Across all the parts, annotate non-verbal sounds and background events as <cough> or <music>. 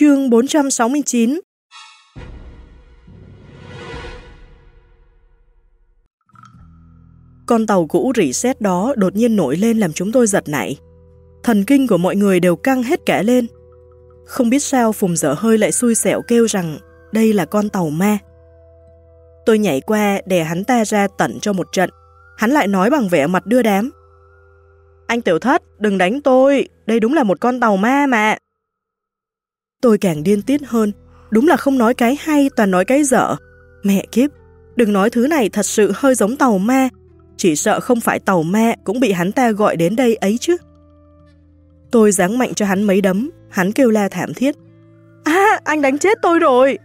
Chương 469 Con tàu cũ rỉ sét đó đột nhiên nổi lên làm chúng tôi giật nảy. Thần kinh của mọi người đều căng hết cả lên. Không biết sao Phùng dở hơi lại xui xẻo kêu rằng đây là con tàu ma. Tôi nhảy qua để hắn ta ra tận cho một trận. Hắn lại nói bằng vẻ mặt đưa đám. Anh tiểu thất, đừng đánh tôi, đây đúng là một con tàu ma mà. Tôi càng điên tiết hơn, đúng là không nói cái hay toàn nói cái dở. Mẹ kiếp, đừng nói thứ này thật sự hơi giống tàu ma, chỉ sợ không phải tàu ma cũng bị hắn ta gọi đến đây ấy chứ. Tôi giáng mạnh cho hắn mấy đấm, hắn kêu la thảm thiết. À, anh đánh chết tôi rồi!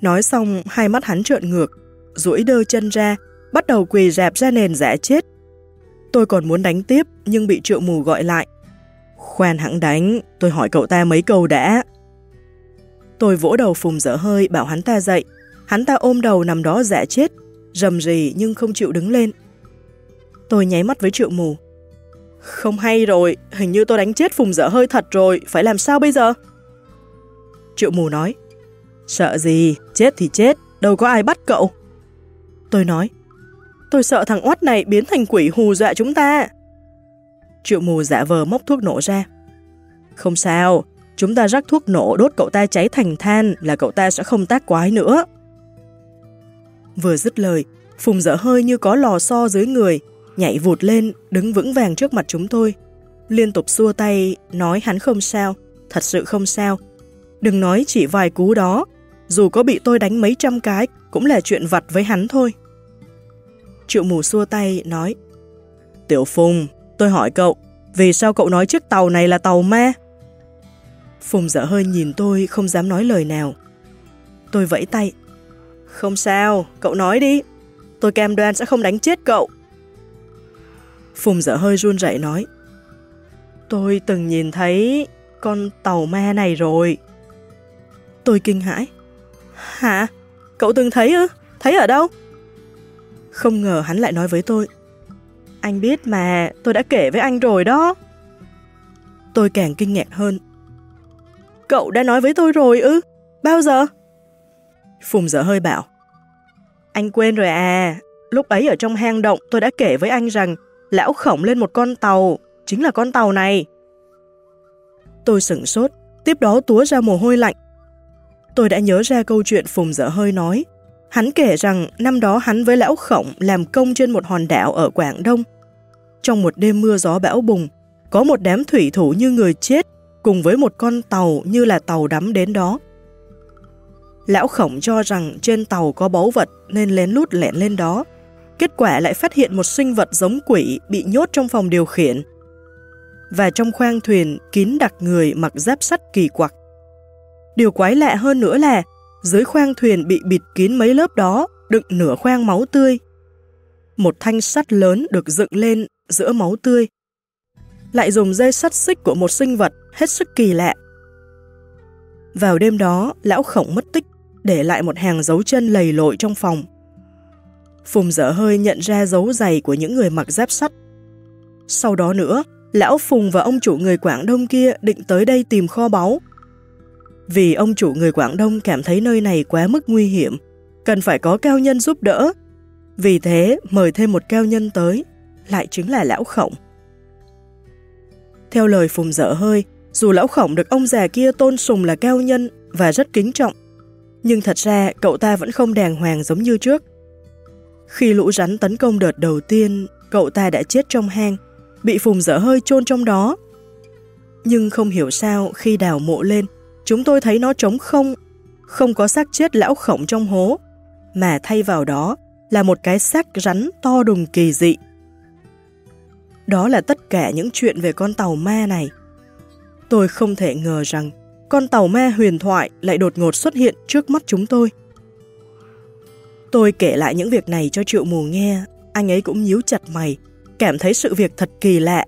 Nói xong, hai mắt hắn trợn ngược, duỗi đơ chân ra, bắt đầu quỳ rạp ra nền giả chết. Tôi còn muốn đánh tiếp, nhưng bị triệu mù gọi lại. Khoan hẳn đánh, tôi hỏi cậu ta mấy câu đã. Tôi vỗ đầu phùng dở hơi bảo hắn ta dậy. Hắn ta ôm đầu nằm đó dạ chết, rầm rì nhưng không chịu đứng lên. Tôi nháy mắt với triệu mù. Không hay rồi, hình như tôi đánh chết phùng dở hơi thật rồi, phải làm sao bây giờ? Triệu mù nói, sợ gì, chết thì chết, đâu có ai bắt cậu. Tôi nói, tôi sợ thằng oát này biến thành quỷ hù dọa chúng ta. Triệu mù giả vờ móc thuốc nổ ra. Không sao, chúng ta rắc thuốc nổ đốt cậu ta cháy thành than là cậu ta sẽ không tác quái nữa. Vừa dứt lời, Phùng dở hơi như có lò xo dưới người, nhảy vụt lên, đứng vững vàng trước mặt chúng tôi. Liên tục xua tay, nói hắn không sao, thật sự không sao. Đừng nói chỉ vài cú đó, dù có bị tôi đánh mấy trăm cái, cũng là chuyện vặt với hắn thôi. Triệu mù xua tay, nói Tiểu Phùng, tôi hỏi cậu, vì sao cậu nói chiếc tàu này là tàu ma? Phùng dở hơi nhìn tôi, không dám nói lời nào. Tôi vẫy tay. Không sao, cậu nói đi. Tôi cam đoan sẽ không đánh chết cậu. Phùng dở hơi run rẩy nói. Tôi từng nhìn thấy con tàu ma này rồi. Tôi kinh hãi. Hả? Cậu từng thấy ư? Thấy ở đâu? Không ngờ hắn lại nói với tôi. Anh biết mà, tôi đã kể với anh rồi đó. Tôi càng kinh ngạc hơn. Cậu đã nói với tôi rồi ư? Bao giờ? Phùng dở hơi bảo. Anh quên rồi à, lúc ấy ở trong hang động tôi đã kể với anh rằng lão khổng lên một con tàu, chính là con tàu này. Tôi sửng sốt, tiếp đó túa ra mồ hôi lạnh. Tôi đã nhớ ra câu chuyện Phùng dở hơi nói. Hắn kể rằng năm đó hắn với lão khổng làm công trên một hòn đảo ở Quảng Đông. Trong một đêm mưa gió bão bùng, có một đám thủy thủ như người chết cùng với một con tàu như là tàu đắm đến đó. Lão khổng cho rằng trên tàu có báu vật nên lén lút lẹn lên đó. Kết quả lại phát hiện một sinh vật giống quỷ bị nhốt trong phòng điều khiển. Và trong khoang thuyền kín đặc người mặc giáp sắt kỳ quặc. Điều quái lạ hơn nữa là dưới khoang thuyền bị bịt kín mấy lớp đó đựng nửa khoang máu tươi. Một thanh sắt lớn được dựng lên giữa máu tươi. Lại dùng dây sắt xích của một sinh vật hết sức kỳ lạ. Vào đêm đó, lão khổng mất tích để lại một hàng dấu chân lầy lội trong phòng. Phùng dở hơi nhận ra dấu giày của những người mặc giáp sắt. Sau đó nữa, lão Phùng và ông chủ người Quảng Đông kia định tới đây tìm kho báu. Vì ông chủ người Quảng Đông cảm thấy nơi này quá mức nguy hiểm, cần phải có cao nhân giúp đỡ. Vì thế, mời thêm một cao nhân tới, lại chính là lão khổng. Theo lời Phùng dở hơi, dù lão khổng được ông già kia tôn sùng là cao nhân và rất kính trọng, nhưng thật ra cậu ta vẫn không đàng hoàng giống như trước. Khi lũ rắn tấn công đợt đầu tiên, cậu ta đã chết trong hang, bị phùng dở hơi chôn trong đó. Nhưng không hiểu sao khi đào mộ lên, chúng tôi thấy nó trống không, không có xác chết lão khổng trong hố, mà thay vào đó là một cái xác rắn to đùng kỳ dị. Đó là tất cả những chuyện về con tàu ma này. Tôi không thể ngờ rằng con tàu ma huyền thoại lại đột ngột xuất hiện trước mắt chúng tôi. Tôi kể lại những việc này cho triệu mù nghe, anh ấy cũng nhíu chặt mày, cảm thấy sự việc thật kỳ lạ.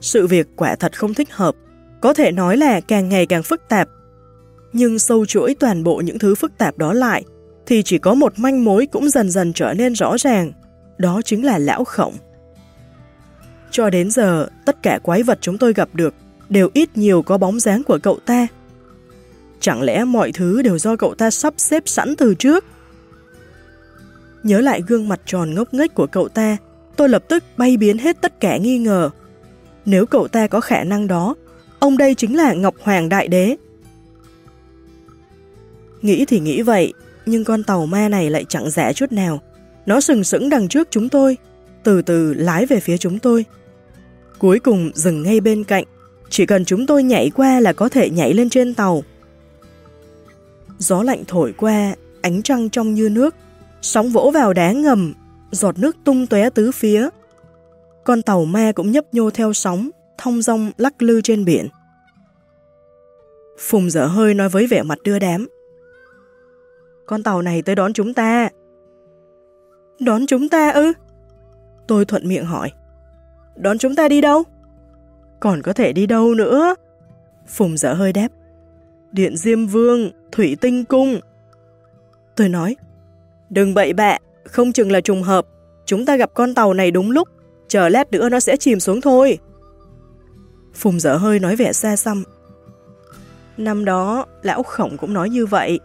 Sự việc quả thật không thích hợp, có thể nói là càng ngày càng phức tạp. Nhưng sâu chuỗi toàn bộ những thứ phức tạp đó lại, thì chỉ có một manh mối cũng dần dần trở nên rõ ràng, đó chính là lão khổng. Cho đến giờ, tất cả quái vật chúng tôi gặp được đều ít nhiều có bóng dáng của cậu ta, Chẳng lẽ mọi thứ đều do cậu ta sắp xếp sẵn từ trước? Nhớ lại gương mặt tròn ngốc nghếch của cậu ta, tôi lập tức bay biến hết tất cả nghi ngờ. Nếu cậu ta có khả năng đó, ông đây chính là Ngọc Hoàng Đại Đế. Nghĩ thì nghĩ vậy, nhưng con tàu ma này lại chẳng rẻ chút nào. Nó sừng sững đằng trước chúng tôi, từ từ lái về phía chúng tôi. Cuối cùng dừng ngay bên cạnh, chỉ cần chúng tôi nhảy qua là có thể nhảy lên trên tàu. Gió lạnh thổi qua, ánh trăng trong như nước, sóng vỗ vào đá ngầm, giọt nước tung tóe tứ phía. Con tàu ma cũng nhấp nhô theo sóng, thông dong lắc lư trên biển. Phùng dở hơi nói với vẻ mặt đưa đám. Con tàu này tới đón chúng ta. Đón chúng ta ư? Tôi thuận miệng hỏi. Đón chúng ta đi đâu? Còn có thể đi đâu nữa? Phùng dở hơi đáp. Điện Diêm Vương, Thủy Tinh Cung. Tôi nói, đừng bậy bạ, không chừng là trùng hợp. Chúng ta gặp con tàu này đúng lúc, chờ lát nữa nó sẽ chìm xuống thôi. Phùng dở hơi nói vẻ xa xăm. Năm đó, lão khổng cũng nói như vậy.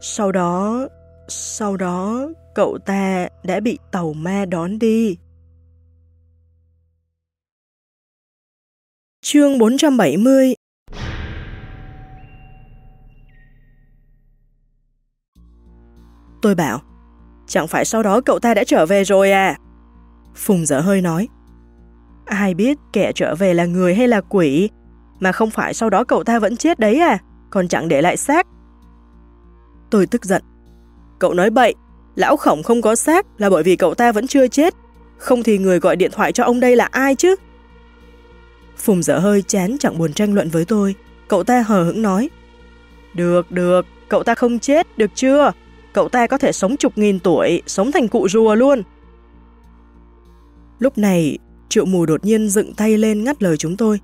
Sau đó, sau đó, cậu ta đã bị tàu ma đón đi. Chương 470 Tôi bảo, chẳng phải sau đó cậu ta đã trở về rồi à? Phùng dở hơi nói, ai biết kẻ trở về là người hay là quỷ, mà không phải sau đó cậu ta vẫn chết đấy à, còn chẳng để lại xác. Tôi tức giận, cậu nói bậy, lão khổng không có xác là bởi vì cậu ta vẫn chưa chết, không thì người gọi điện thoại cho ông đây là ai chứ? Phùng dở hơi chán chẳng buồn tranh luận với tôi, cậu ta hờ hững nói, được, được, cậu ta không chết, được chưa? cậu ta có thể sống chục nghìn tuổi, sống thành cụ rùa luôn. Lúc này, triệu mù đột nhiên dựng tay lên ngắt lời chúng tôi.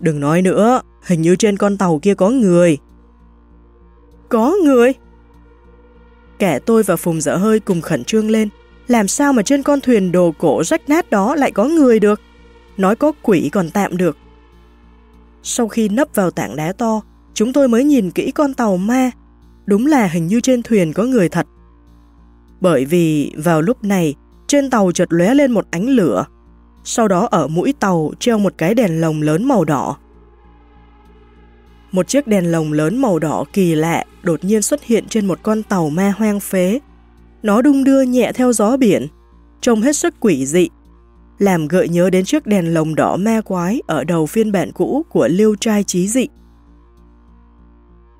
Đừng nói nữa, hình như trên con tàu kia có người. Có người? Kẻ tôi và Phùng dở hơi cùng khẩn trương lên. Làm sao mà trên con thuyền đồ cổ rách nát đó lại có người được? Nói có quỷ còn tạm được. Sau khi nấp vào tảng đá to, chúng tôi mới nhìn kỹ con tàu ma đúng là hình như trên thuyền có người thật. Bởi vì vào lúc này, trên tàu chợt lóe lên một ánh lửa, sau đó ở mũi tàu treo một cái đèn lồng lớn màu đỏ. Một chiếc đèn lồng lớn màu đỏ kỳ lạ đột nhiên xuất hiện trên một con tàu ma hoang phế. Nó đung đưa nhẹ theo gió biển, trông hết sức quỷ dị, làm gợi nhớ đến chiếc đèn lồng đỏ ma quái ở đầu phiên bản cũ của liêu trai trí dị.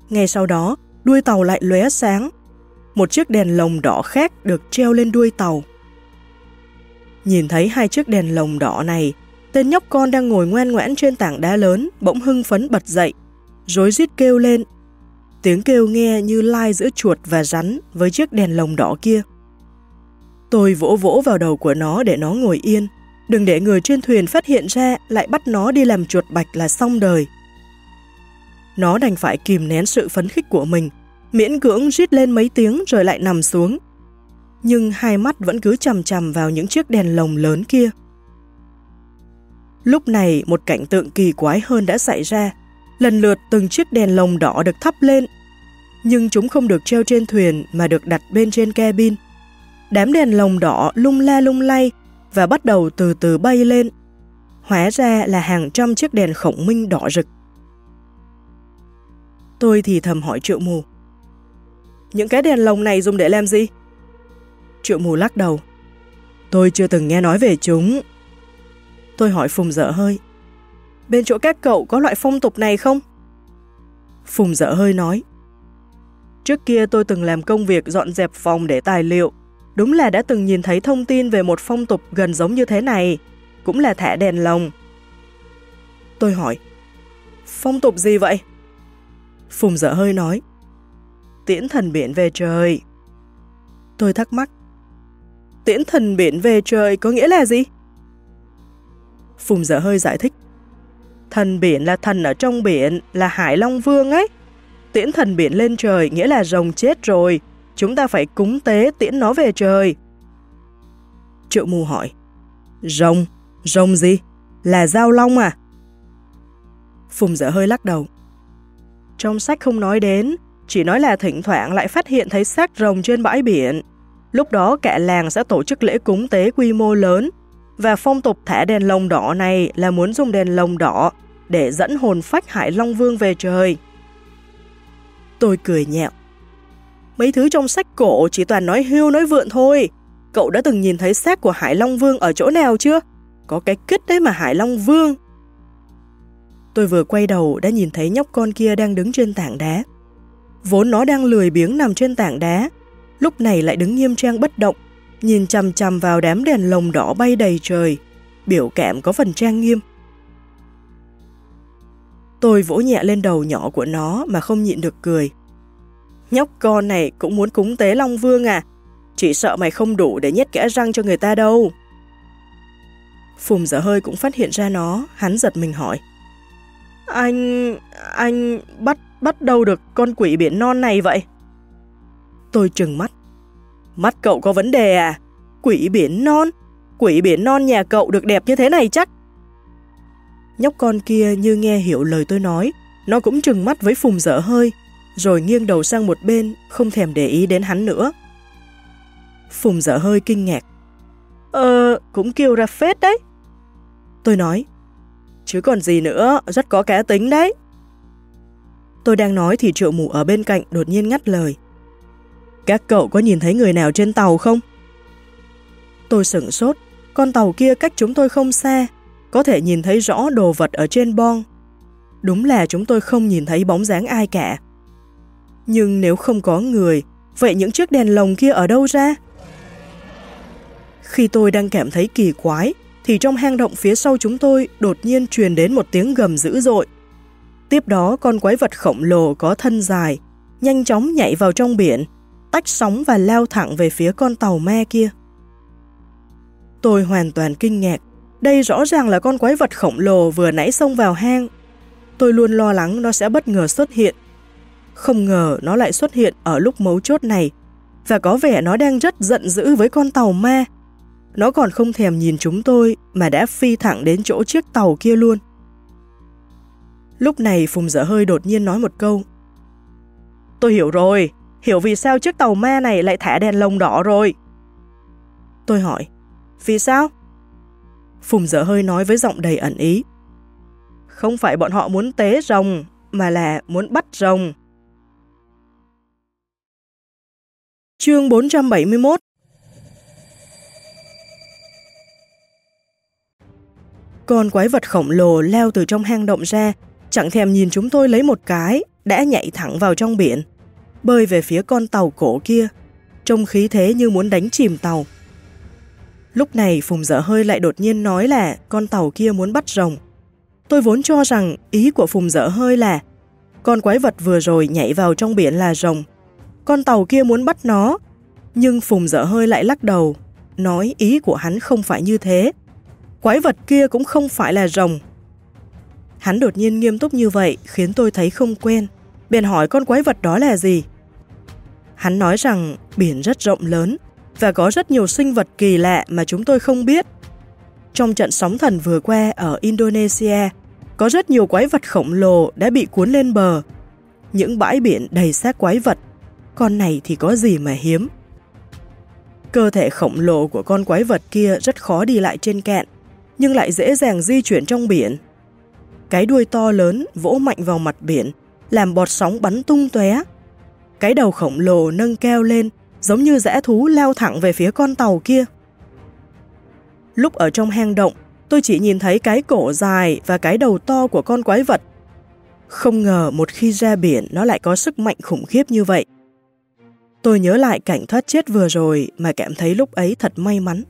Ngay sau đó, đuôi tàu lại lóe sáng. Một chiếc đèn lồng đỏ khác được treo lên đuôi tàu. Nhìn thấy hai chiếc đèn lồng đỏ này, tên nhóc con đang ngồi ngoan ngoãn trên tảng đá lớn bỗng hưng phấn bật dậy, rối rít kêu lên. Tiếng kêu nghe như lai giữa chuột và rắn với chiếc đèn lồng đỏ kia. Tôi vỗ vỗ vào đầu của nó để nó ngồi yên, đừng để người trên thuyền phát hiện ra lại bắt nó đi làm chuột bạch là xong đời. Nó đành phải kìm nén sự phấn khích của mình, miễn cưỡng rít lên mấy tiếng rồi lại nằm xuống. Nhưng hai mắt vẫn cứ chầm chầm vào những chiếc đèn lồng lớn kia. Lúc này một cảnh tượng kỳ quái hơn đã xảy ra. Lần lượt từng chiếc đèn lồng đỏ được thắp lên, nhưng chúng không được treo trên thuyền mà được đặt bên trên cabin. Đám đèn lồng đỏ lung la lung lay và bắt đầu từ từ bay lên. Hóa ra là hàng trăm chiếc đèn khổng minh đỏ rực Tôi thì thầm hỏi triệu mù. Những cái đèn lồng này dùng để làm gì? Triệu mù lắc đầu. Tôi chưa từng nghe nói về chúng. Tôi hỏi Phùng dở hơi. Bên chỗ các cậu có loại phong tục này không? Phùng dở hơi nói. Trước kia tôi từng làm công việc dọn dẹp phòng để tài liệu. Đúng là đã từng nhìn thấy thông tin về một phong tục gần giống như thế này. Cũng là thả đèn lồng. Tôi hỏi. Phong tục gì vậy? Phùng dở hơi nói. Tiễn thần biển về trời. Tôi thắc mắc. Tiễn thần biển về trời có nghĩa là gì? Phùng dở hơi giải thích. Thần biển là thần ở trong biển, là Hải Long Vương ấy. Tiễn thần biển lên trời nghĩa là rồng chết rồi, chúng ta phải cúng tế tiễn nó về trời. Triệu mù hỏi, rồng, rồng gì? Là giao long à? Phùng dở hơi lắc đầu. Trong sách không nói đến, chỉ nói là thỉnh thoảng lại phát hiện thấy xác rồng trên bãi biển. Lúc đó cả làng sẽ tổ chức lễ cúng tế quy mô lớn, và phong tục thả đèn lồng đỏ này là muốn dùng đèn lồng đỏ để dẫn hồn phách Hải Long Vương về trời. Tôi cười nhẹo. Mấy thứ trong sách cổ chỉ toàn nói hưu nói vượn thôi. Cậu đã từng nhìn thấy xác của Hải Long Vương ở chỗ nào chưa? Có cái kích đấy mà Hải Long Vương. Tôi vừa quay đầu đã nhìn thấy nhóc con kia đang đứng trên tảng đá. Vốn nó đang lười biếng nằm trên tảng đá, lúc này lại đứng nghiêm trang bất động, nhìn chằm chằm vào đám đèn lồng đỏ bay đầy trời, biểu cảm có phần trang nghiêm. Tôi vỗ nhẹ lên đầu nhỏ của nó mà không nhịn được cười. Nhóc con này cũng muốn cúng tế Long Vương à? Chỉ sợ mày không đủ để nhét kẽ răng cho người ta đâu. Phùng dở hơi cũng phát hiện ra nó, hắn giật mình hỏi. Anh... anh bắt bắt đâu được con quỷ biển non này vậy? Tôi trừng mắt. Mắt cậu có vấn đề à? Quỷ biển non? Quỷ biển non nhà cậu được đẹp như thế này chắc? Nhóc con kia như nghe hiểu lời tôi nói, nó cũng trừng mắt với phùng dở hơi, rồi nghiêng đầu sang một bên, không thèm để ý đến hắn nữa. Phùng dở hơi kinh ngạc. Ờ, cũng kêu ra phết đấy. Tôi nói, chứ còn gì nữa, rất có cá tính đấy. Tôi đang nói thì triệu mù ở bên cạnh đột nhiên ngắt lời. Các cậu có nhìn thấy người nào trên tàu không? Tôi sửng sốt, con tàu kia cách chúng tôi không xa, có thể nhìn thấy rõ đồ vật ở trên bon. Đúng là chúng tôi không nhìn thấy bóng dáng ai cả. Nhưng nếu không có người, vậy những chiếc đèn lồng kia ở đâu ra? Khi tôi đang cảm thấy kỳ quái, thì trong hang động phía sau chúng tôi đột nhiên truyền đến một tiếng gầm dữ dội. Tiếp đó con quái vật khổng lồ có thân dài, nhanh chóng nhảy vào trong biển, tách sóng và lao thẳng về phía con tàu me kia. Tôi hoàn toàn kinh ngạc, đây rõ ràng là con quái vật khổng lồ vừa nãy xông vào hang. Tôi luôn lo lắng nó sẽ bất ngờ xuất hiện. Không ngờ nó lại xuất hiện ở lúc mấu chốt này, và có vẻ nó đang rất giận dữ với con tàu ma. Nó còn không thèm nhìn chúng tôi mà đã phi thẳng đến chỗ chiếc tàu kia luôn. Lúc này Phùng dở hơi đột nhiên nói một câu. Tôi hiểu rồi, hiểu vì sao chiếc tàu ma này lại thả đèn lồng đỏ rồi. Tôi hỏi, vì sao? Phùng dở hơi nói với giọng đầy ẩn ý. Không phải bọn họ muốn tế rồng, mà là muốn bắt rồng. Chương 471 Con quái vật khổng lồ leo từ trong hang động ra, chẳng thèm nhìn chúng tôi lấy một cái, đã nhảy thẳng vào trong biển, bơi về phía con tàu cổ kia, trông khí thế như muốn đánh chìm tàu. Lúc này Phùng dở hơi lại đột nhiên nói là con tàu kia muốn bắt rồng. Tôi vốn cho rằng ý của Phùng dở hơi là con quái vật vừa rồi nhảy vào trong biển là rồng. Con tàu kia muốn bắt nó. Nhưng Phùng dở hơi lại lắc đầu, nói ý của hắn không phải như thế. Quái vật kia cũng không phải là rồng. Hắn đột nhiên nghiêm túc như vậy khiến tôi thấy không quen. Bèn hỏi con quái vật đó là gì? Hắn nói rằng biển rất rộng lớn, và có rất nhiều sinh vật kỳ lạ mà chúng tôi không biết. Trong trận sóng thần vừa qua ở Indonesia, có rất nhiều quái vật khổng lồ đã bị cuốn lên bờ. Những bãi biển đầy xác quái vật, con này thì có gì mà hiếm. Cơ thể khổng lồ của con quái vật kia rất khó đi lại trên cạn, nhưng lại dễ dàng di chuyển trong biển. Cái đuôi to lớn vỗ mạnh vào mặt biển, làm bọt sóng bắn tung tóe. Cái đầu khổng lồ nâng keo lên, giống như dã thú leo thẳng về phía con tàu kia. Lúc ở trong hang động, tôi chỉ nhìn thấy cái cổ dài và cái đầu to của con quái vật. Không ngờ một khi ra biển nó lại có sức mạnh khủng khiếp như vậy. Tôi nhớ lại cảnh thoát chết vừa rồi mà cảm thấy lúc ấy thật may mắn.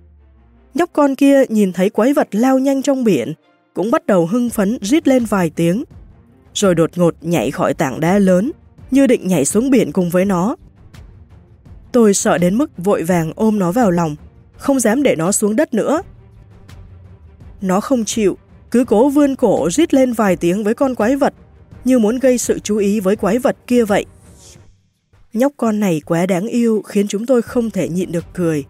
Nhóc con kia nhìn thấy quái vật lao nhanh trong biển, cũng bắt đầu hưng phấn rít lên vài tiếng, rồi đột ngột nhảy khỏi tảng đá lớn, như định nhảy xuống biển cùng với nó. Tôi sợ đến mức vội vàng ôm nó vào lòng, không dám để nó xuống đất nữa. Nó không chịu, cứ cố vươn cổ rít lên vài tiếng với con quái vật, như muốn gây sự chú ý với quái vật kia vậy. Nhóc con này quá đáng yêu khiến chúng tôi không thể nhịn được cười.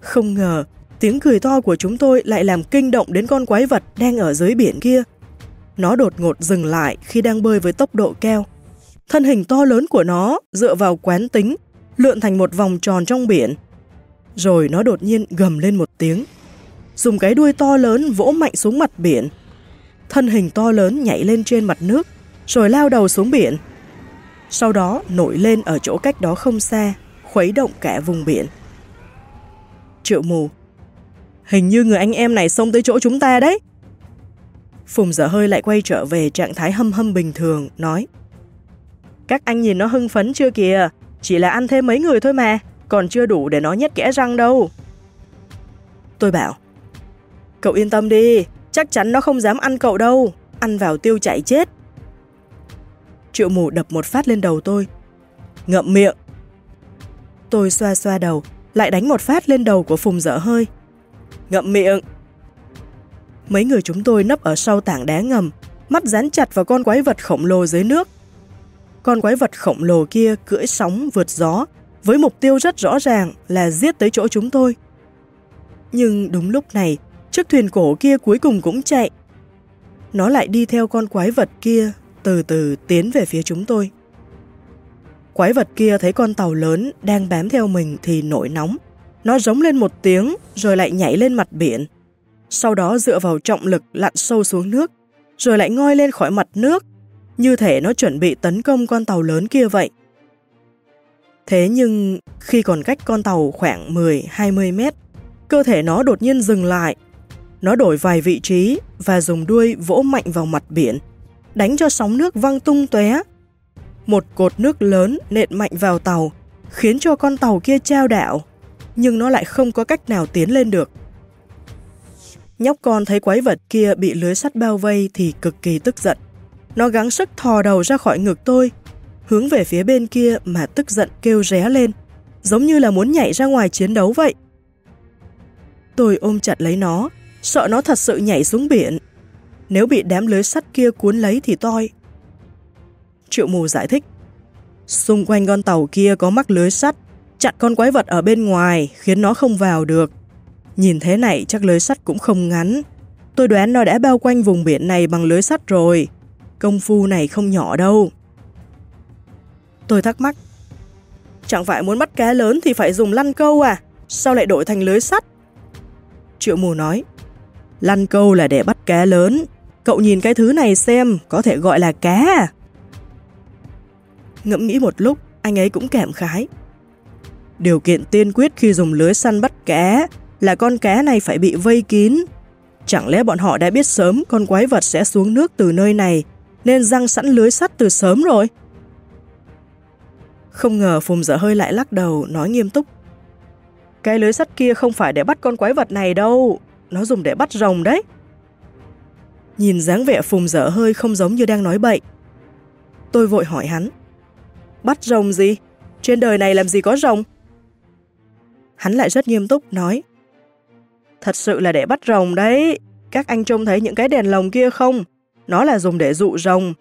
Không ngờ, tiếng cười to của chúng tôi lại làm kinh động đến con quái vật đang ở dưới biển kia. Nó đột ngột dừng lại khi đang bơi với tốc độ keo. Thân hình to lớn của nó dựa vào quán tính, lượn thành một vòng tròn trong biển. Rồi nó đột nhiên gầm lên một tiếng, dùng cái đuôi to lớn vỗ mạnh xuống mặt biển. Thân hình to lớn nhảy lên trên mặt nước, rồi lao đầu xuống biển. Sau đó nổi lên ở chỗ cách đó không xa, khuấy động cả vùng biển. Triệu mù Hình như người anh em này xông tới chỗ chúng ta đấy. Phùng dở hơi lại quay trở về trạng thái hâm hâm bình thường, nói các anh nhìn nó hưng phấn chưa kìa, chỉ là ăn thêm mấy người thôi mà, còn chưa đủ để nó nhét kẽ răng đâu. Tôi bảo Cậu yên tâm đi, chắc chắn nó không dám ăn cậu đâu, ăn vào tiêu chạy chết. Triệu mù đập một phát lên đầu tôi. Ngậm miệng. Tôi xoa xoa đầu, lại đánh một phát lên đầu của Phùng dở hơi. Ngậm miệng. Mấy người chúng tôi nấp ở sau tảng đá ngầm, mắt dán chặt vào con quái vật khổng lồ dưới nước. Con quái vật khổng lồ kia cưỡi sóng vượt gió, với mục tiêu rất rõ ràng là giết tới chỗ chúng tôi. Nhưng đúng lúc này, chiếc thuyền cổ kia cuối cùng cũng chạy. Nó lại đi theo con quái vật kia, từ từ tiến về phía chúng tôi. Quái vật kia thấy con tàu lớn đang bám theo mình thì nổi nóng. Nó giống lên một tiếng rồi lại nhảy lên mặt biển. Sau đó dựa vào trọng lực lặn sâu xuống nước, rồi lại ngoi lên khỏi mặt nước, như thể nó chuẩn bị tấn công con tàu lớn kia vậy. Thế nhưng khi còn cách con tàu khoảng 10-20 mét, cơ thể nó đột nhiên dừng lại. Nó đổi vài vị trí và dùng đuôi vỗ mạnh vào mặt biển, đánh cho sóng nước văng tung tóe. Một cột nước lớn nện mạnh vào tàu, khiến cho con tàu kia trao đảo, nhưng nó lại không có cách nào tiến lên được. Nhóc con thấy quái vật kia bị lưới sắt bao vây thì cực kỳ tức giận. Nó gắng sức thò đầu ra khỏi ngực tôi, hướng về phía bên kia mà tức giận kêu ré lên, giống như là muốn nhảy ra ngoài chiến đấu vậy. Tôi ôm chặt lấy nó, sợ nó thật sự nhảy xuống biển. Nếu bị đám lưới sắt kia cuốn lấy thì toi. Triệu mù giải thích. Xung quanh con tàu kia có mắc lưới sắt, chặn con quái vật ở bên ngoài khiến nó không vào được. Nhìn thế này chắc lưới sắt cũng không ngắn. Tôi đoán nó đã bao quanh vùng biển này bằng lưới sắt rồi. Công phu này không nhỏ đâu. Tôi thắc mắc. Chẳng phải muốn bắt cá lớn thì phải dùng lăn câu à? Sao lại đổi thành lưới sắt? Triệu mù nói. Lăn câu là để bắt cá lớn. Cậu nhìn cái thứ này xem, có thể gọi là cá à? Ngẫm nghĩ một lúc, anh ấy cũng cảm khái. Điều kiện tiên quyết khi dùng lưới săn bắt cá là con cá này phải bị vây kín. Chẳng lẽ bọn họ đã biết sớm con quái vật sẽ xuống nước từ nơi này, nên răng sẵn lưới sắt từ sớm rồi? Không ngờ Phùng dở hơi lại lắc đầu, nói nghiêm túc. Cái lưới sắt kia không phải để bắt con quái vật này đâu, nó dùng để bắt rồng đấy. Nhìn dáng vẻ Phùng dở hơi không giống như đang nói bậy. Tôi vội hỏi hắn. Bắt rồng gì? Trên đời này làm gì có rồng? Hắn lại rất nghiêm túc nói. Thật sự là để bắt rồng đấy. Các anh trông thấy những cái đèn lồng kia không? Nó là dùng để dụ rồng.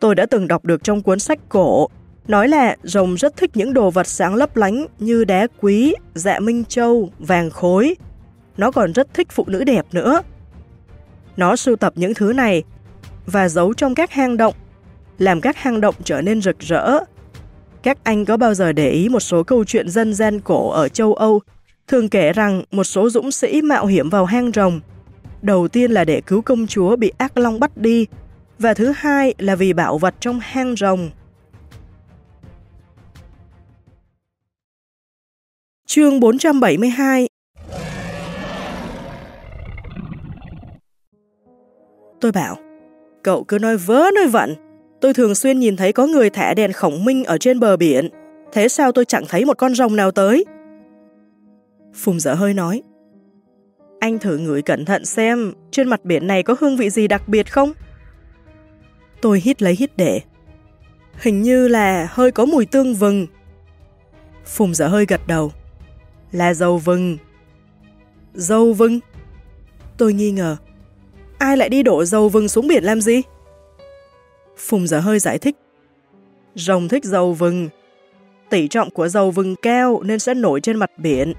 Tôi đã từng đọc được trong cuốn sách cổ, nói là rồng rất thích những đồ vật sáng lấp lánh như đá quý, dạ minh châu, vàng khối. Nó còn rất thích phụ nữ đẹp nữa. Nó sưu tập những thứ này và giấu trong các hang động, làm các hang động trở nên rực rỡ. Các anh có bao giờ để ý một số câu chuyện dân gian cổ ở châu Âu thường kể rằng một số dũng sĩ mạo hiểm vào hang rồng. Đầu tiên là để cứu công chúa bị ác long bắt đi, và thứ hai là vì bảo vật trong hang rồng. Chương 472 Tôi bảo, cậu cứ nói vớ nói vẩn. Tôi thường xuyên nhìn thấy có người thả đèn khổng minh ở trên bờ biển. Thế sao tôi chẳng thấy một con rồng nào tới? Phùng dở hơi nói. Anh thử ngửi cẩn thận xem, trên mặt biển này có hương vị gì đặc biệt không? Tôi hít lấy hít để. Hình như là hơi có mùi tương vừng. Phùng dở hơi gật đầu. Là dầu vừng. Dầu vừng? Tôi nghi ngờ. Ai lại đi đổ dầu vừng xuống biển làm gì? Phùng dở hơi giải thích. Rồng thích dầu vừng. Tỷ trọng của dầu vừng cao nên sẽ nổi trên mặt biển.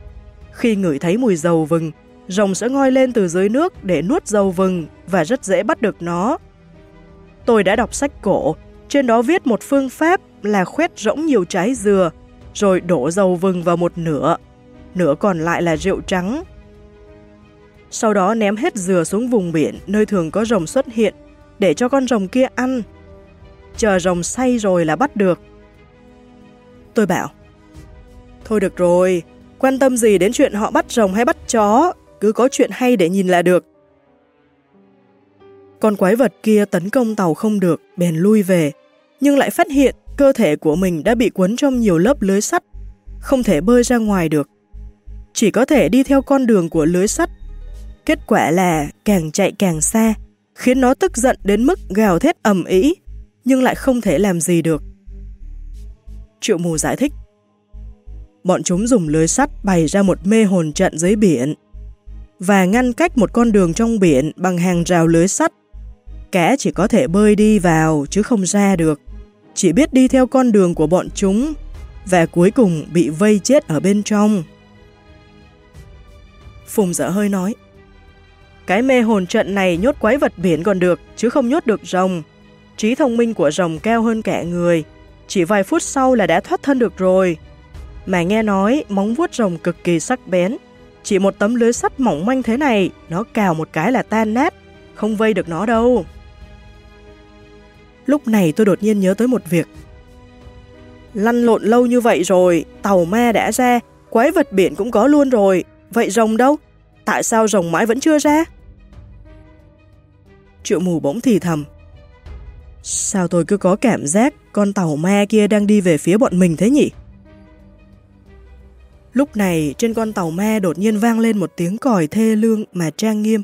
Khi ngửi thấy mùi dầu vừng, rồng sẽ ngoi lên từ dưới nước để nuốt dầu vừng và rất dễ bắt được nó. Tôi đã đọc sách cổ, trên đó viết một phương pháp là khoét rỗng nhiều trái dừa, rồi đổ dầu vừng vào một nửa, nửa còn lại là rượu trắng. Sau đó ném hết dừa xuống vùng biển nơi thường có rồng xuất hiện, để cho con rồng kia ăn. Chờ rồng say rồi là bắt được. Tôi bảo, thôi được rồi, quan tâm gì đến chuyện họ bắt rồng hay bắt chó, cứ có chuyện hay để nhìn là được. Con quái vật kia tấn công tàu không được, bèn lui về, nhưng lại phát hiện cơ thể của mình đã bị cuốn trong nhiều lớp lưới sắt, không thể bơi ra ngoài được. Chỉ có thể đi theo con đường của lưới sắt. Kết quả là càng chạy càng xa, khiến nó tức giận đến mức gào thét ầm ĩ, nhưng lại không thể làm gì được. Triệu mù giải thích. Bọn chúng dùng lưới sắt bày ra một mê hồn trận dưới biển và ngăn cách một con đường trong biển bằng hàng rào lưới sắt Cá chỉ có thể bơi đi vào chứ không ra được. Chỉ biết đi theo con đường của bọn chúng và cuối cùng bị vây chết ở bên trong. Phùng dở hơi nói, Cái mê hồn trận này nhốt quái vật biển còn được, chứ không nhốt được rồng. Trí thông minh của rồng cao hơn cả người. Chỉ vài phút sau là đã thoát thân được rồi. Mà nghe nói móng vuốt rồng cực kỳ sắc bén. Chỉ một tấm lưới sắt mỏng manh thế này, nó cào một cái là tan nát. Không vây được nó đâu. Lúc này tôi đột nhiên nhớ tới một việc. Lăn lộn lâu như vậy rồi, tàu ma đã ra, quái vật biển cũng có luôn rồi. Vậy rồng đâu? Tại sao rồng mãi vẫn chưa ra? Triệu mù bỗng thì thầm. Sao tôi cứ có cảm giác con tàu ma kia đang đi về phía bọn mình thế nhỉ? Lúc này trên con tàu ma đột nhiên vang lên một tiếng còi thê lương mà trang nghiêm.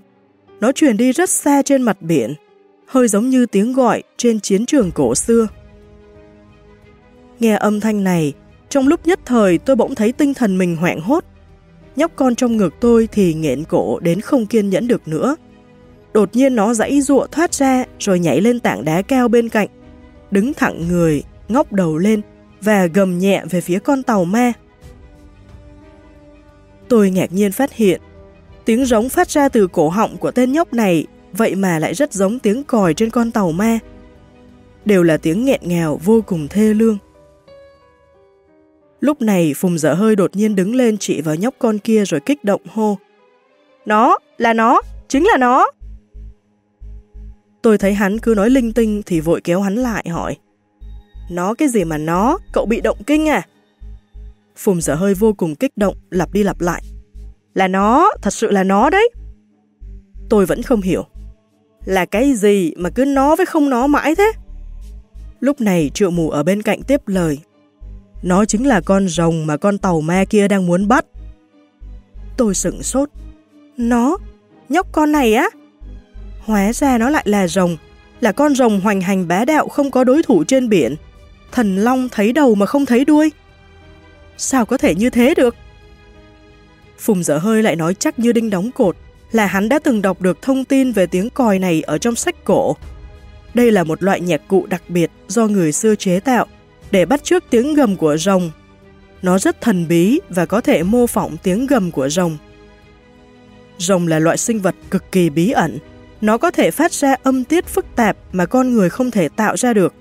Nó truyền đi rất xa trên mặt biển hơi giống như tiếng gọi trên chiến trường cổ xưa. Nghe âm thanh này, trong lúc nhất thời tôi bỗng thấy tinh thần mình hoảng hốt. Nhóc con trong ngực tôi thì nghẹn cổ đến không kiên nhẫn được nữa. Đột nhiên nó dãy ruộng thoát ra rồi nhảy lên tảng đá cao bên cạnh, đứng thẳng người, ngóc đầu lên và gầm nhẹ về phía con tàu ma. Tôi ngạc nhiên phát hiện, tiếng rống phát ra từ cổ họng của tên nhóc này vậy mà lại rất giống tiếng còi trên con tàu ma. Đều là tiếng nghẹn ngào vô cùng thê lương. Lúc này Phùng dở hơi đột nhiên đứng lên chỉ vào nhóc con kia rồi kích động hô. Nó, là nó, chính là nó. Tôi thấy hắn cứ nói linh tinh thì vội kéo hắn lại hỏi. Nó cái gì mà nó, cậu bị động kinh à? Phùng dở hơi vô cùng kích động, lặp đi lặp lại. Là nó, thật sự là nó đấy. Tôi vẫn không hiểu. Là cái gì mà cứ nó với không nó mãi thế? Lúc này triệu mù ở bên cạnh tiếp lời. Nó chính là con rồng mà con tàu ma kia đang muốn bắt. Tôi sửng sốt. Nó? Nhóc con này á? Hóa ra nó lại là rồng, là con rồng hoành hành bá đạo không có đối thủ trên biển. Thần Long thấy đầu mà không thấy đuôi. Sao có thể như thế được? Phùng dở hơi lại nói chắc như đinh đóng cột là hắn đã từng đọc được thông tin về tiếng còi này ở trong sách cổ. Đây là một loại nhạc cụ đặc biệt do người xưa chế tạo để bắt chước tiếng gầm của rồng. Nó rất thần bí và có thể mô phỏng tiếng gầm của rồng. Rồng là loại sinh vật cực kỳ bí ẩn. Nó có thể phát ra âm tiết phức tạp mà con người không thể tạo ra được.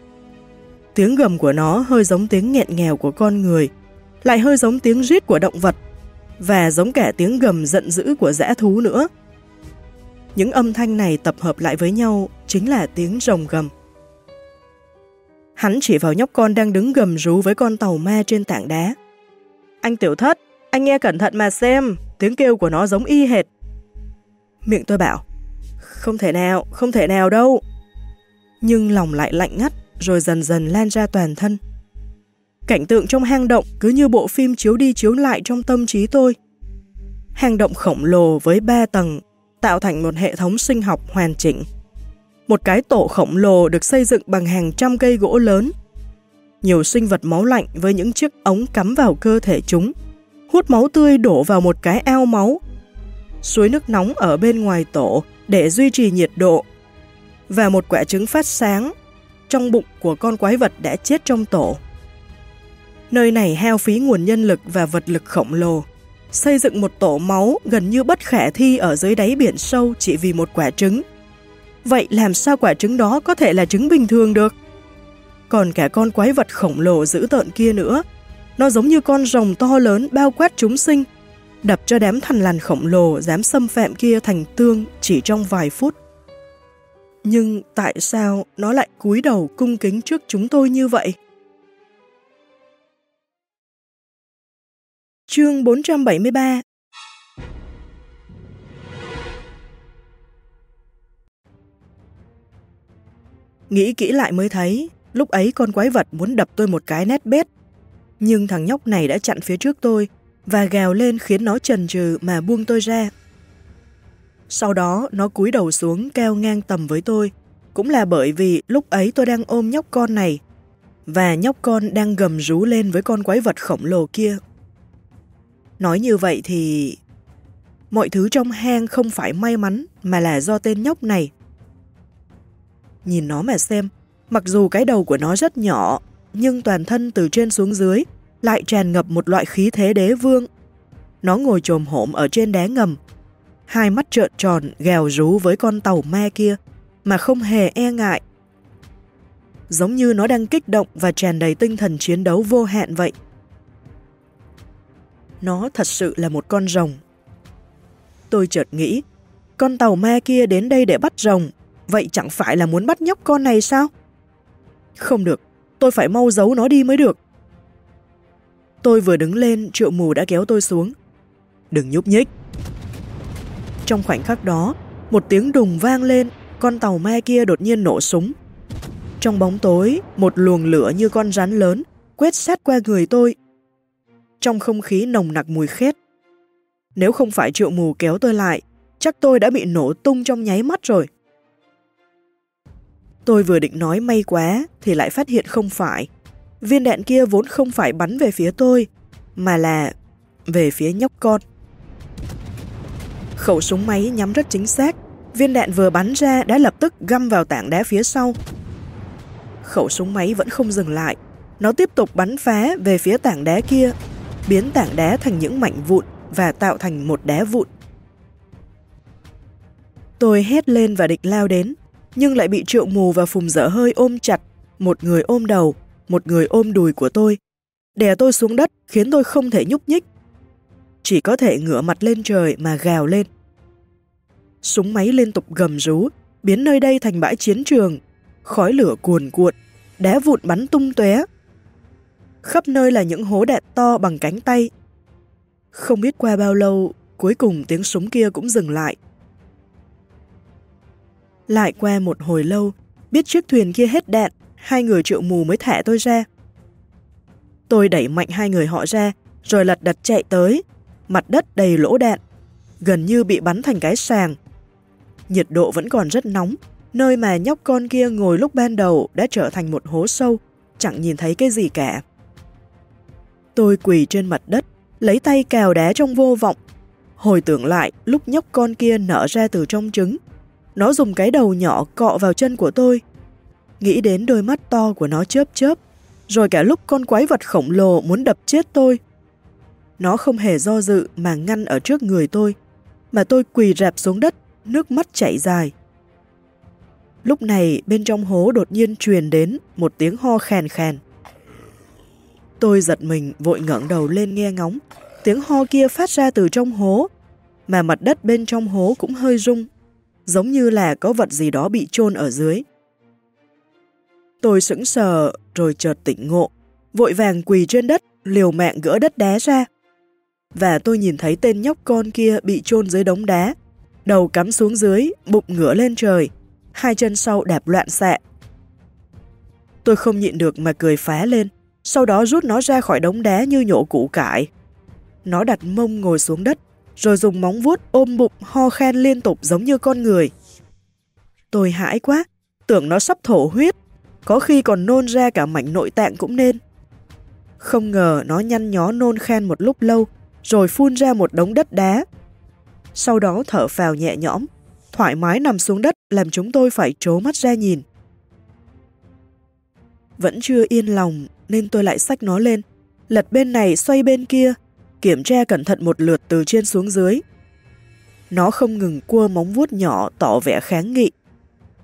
Tiếng gầm của nó hơi giống tiếng nghẹn nghèo của con người, lại hơi giống tiếng rít của động vật, và giống cả tiếng gầm giận dữ của dã thú nữa. Những âm thanh này tập hợp lại với nhau chính là tiếng rồng gầm. Hắn chỉ vào nhóc con đang đứng gầm rú với con tàu ma trên tảng đá. Anh tiểu thất, anh nghe cẩn thận mà xem, tiếng kêu của nó giống y hệt. Miệng tôi bảo, không thể nào, không thể nào đâu. Nhưng lòng lại lạnh ngắt, rồi dần dần lan ra toàn thân. Cảnh tượng trong hang động cứ như bộ phim chiếu đi chiếu lại trong tâm trí tôi. Hang động khổng lồ với ba tầng tạo thành một hệ thống sinh học hoàn chỉnh. Một cái tổ khổng lồ được xây dựng bằng hàng trăm cây gỗ lớn. Nhiều sinh vật máu lạnh với những chiếc ống cắm vào cơ thể chúng, hút máu tươi đổ vào một cái ao máu. Suối nước nóng ở bên ngoài tổ để duy trì nhiệt độ. Và một quả trứng phát sáng trong bụng của con quái vật đã chết trong tổ. Nơi này hao phí nguồn nhân lực và vật lực khổng lồ xây dựng một tổ máu gần như bất khả thi ở dưới đáy biển sâu chỉ vì một quả trứng. Vậy làm sao quả trứng đó có thể là trứng bình thường được? Còn cả con quái vật khổng lồ dữ tợn kia nữa, nó giống như con rồng to lớn bao quát chúng sinh, đập cho đám thằn lằn khổng lồ dám xâm phạm kia thành tương chỉ trong vài phút. Nhưng tại sao nó lại cúi đầu cung kính trước chúng tôi như vậy? Chương 473 Nghĩ kỹ lại mới thấy, lúc ấy con quái vật muốn đập tôi một cái nét bét. Nhưng thằng nhóc này đã chặn phía trước tôi và gào lên khiến nó chần chừ mà buông tôi ra. Sau đó nó cúi đầu xuống cao ngang tầm với tôi, cũng là bởi vì lúc ấy tôi đang ôm nhóc con này và nhóc con đang gầm rú lên với con quái vật khổng lồ kia. Nói như vậy thì... Mọi thứ trong hang không phải may mắn mà là do tên nhóc này. Nhìn nó mà xem, mặc dù cái đầu của nó rất nhỏ, nhưng toàn thân từ trên xuống dưới lại tràn ngập một loại khí thế đế vương. Nó ngồi trồm hổm ở trên đá ngầm, hai mắt trợn tròn gào rú với con tàu ma kia mà không hề e ngại. Giống như nó đang kích động và tràn đầy tinh thần chiến đấu vô hạn vậy. Nó thật sự là một con rồng. Tôi chợt nghĩ, con tàu ma kia đến đây để bắt rồng, vậy chẳng phải là muốn bắt nhóc con này sao? Không được, tôi phải mau giấu nó đi mới được. Tôi vừa đứng lên, triệu mù đã kéo tôi xuống. Đừng nhúc nhích. Trong khoảnh khắc đó, một tiếng đùng vang lên, con tàu ma kia đột nhiên nổ súng. Trong bóng tối, một luồng lửa như con rắn lớn quét sát qua người tôi. Trong không khí nồng nặc mùi khét. Nếu không phải triệu mù kéo tôi lại, chắc tôi đã bị nổ tung trong nháy mắt rồi. Tôi vừa định nói may quá thì lại phát hiện không phải. Viên đạn kia vốn không phải bắn về phía tôi, mà là về phía nhóc con. Khẩu súng máy nhắm rất chính xác, viên đạn vừa bắn ra đã lập tức găm vào tảng đá phía sau. Khẩu súng máy vẫn không dừng lại, nó tiếp tục bắn phá về phía tảng đá kia, biến tảng đá thành những mảnh vụn và tạo thành một đá vụn. Tôi hét lên và định lao đến, nhưng lại bị triệu mù và phùng dở hơi ôm chặt, một người ôm đầu, một người ôm đùi của tôi. Đè tôi xuống đất khiến tôi không thể nhúc nhích. Chỉ có thể ngửa mặt lên trời mà gào lên. Súng máy liên tục gầm rú, biến nơi đây thành bãi chiến trường. Khói lửa cuồn cuộn, đá vụn bắn tung tóe. Khắp nơi là những hố đạn to bằng cánh tay. Không biết qua bao lâu, cuối cùng tiếng súng kia cũng dừng lại. Lại qua một hồi lâu, biết chiếc thuyền kia hết đạn, hai người triệu mù mới thả tôi ra. Tôi đẩy mạnh hai người họ ra, rồi lật đật chạy tới, mặt đất đầy lỗ đạn, gần như bị bắn thành cái sàng. Nhiệt độ vẫn còn rất nóng, nơi mà nhóc con kia ngồi lúc ban đầu đã trở thành một hố sâu, chẳng nhìn thấy cái gì cả. Tôi quỳ trên mặt đất, lấy tay cào đá trong vô vọng. Hồi tưởng lại lúc nhóc con kia nở ra từ trong trứng, nó dùng cái đầu nhỏ cọ vào chân của tôi. Nghĩ đến đôi mắt to của nó chớp chớp, rồi cả lúc con quái vật khổng lồ muốn đập chết tôi. Nó không hề do dự mà ngăn ở trước người tôi, mà tôi quỳ rạp xuống đất, nước mắt chảy dài. Lúc này bên trong hố đột nhiên truyền đến một tiếng ho khàn khàn. Tôi giật mình vội ngẩng đầu lên nghe ngóng, tiếng ho kia phát ra từ trong hố, mà mặt đất bên trong hố cũng hơi rung giống như là có vật gì đó bị chôn ở dưới. Tôi sững sờ rồi chợt tỉnh ngộ, vội vàng quỳ trên đất, liều mạng gỡ đất đá ra. Và tôi nhìn thấy tên nhóc con kia bị chôn dưới đống đá, đầu cắm xuống dưới, bụng ngửa lên trời, hai chân sau đạp loạn xạ. Tôi không nhịn được mà cười phá lên, sau đó rút nó ra khỏi đống đá như nhổ củ cải. Nó đặt mông ngồi xuống đất, rồi dùng móng vuốt ôm bụng ho khen liên tục giống như con người. Tôi hãi quá, tưởng nó sắp thổ huyết, có khi còn nôn ra cả mảnh nội tạng cũng nên. Không ngờ nó nhăn nhó nôn khen một lúc lâu, rồi phun ra một đống đất đá. Sau đó thở phào nhẹ nhõm, thoải mái nằm xuống đất làm chúng tôi phải trố mắt ra nhìn. Vẫn chưa yên lòng nên tôi lại xách nó lên, lật bên này xoay bên kia, kiểm tra cẩn thận một lượt từ trên xuống dưới. Nó không ngừng cua móng vuốt nhỏ tỏ vẻ kháng nghị.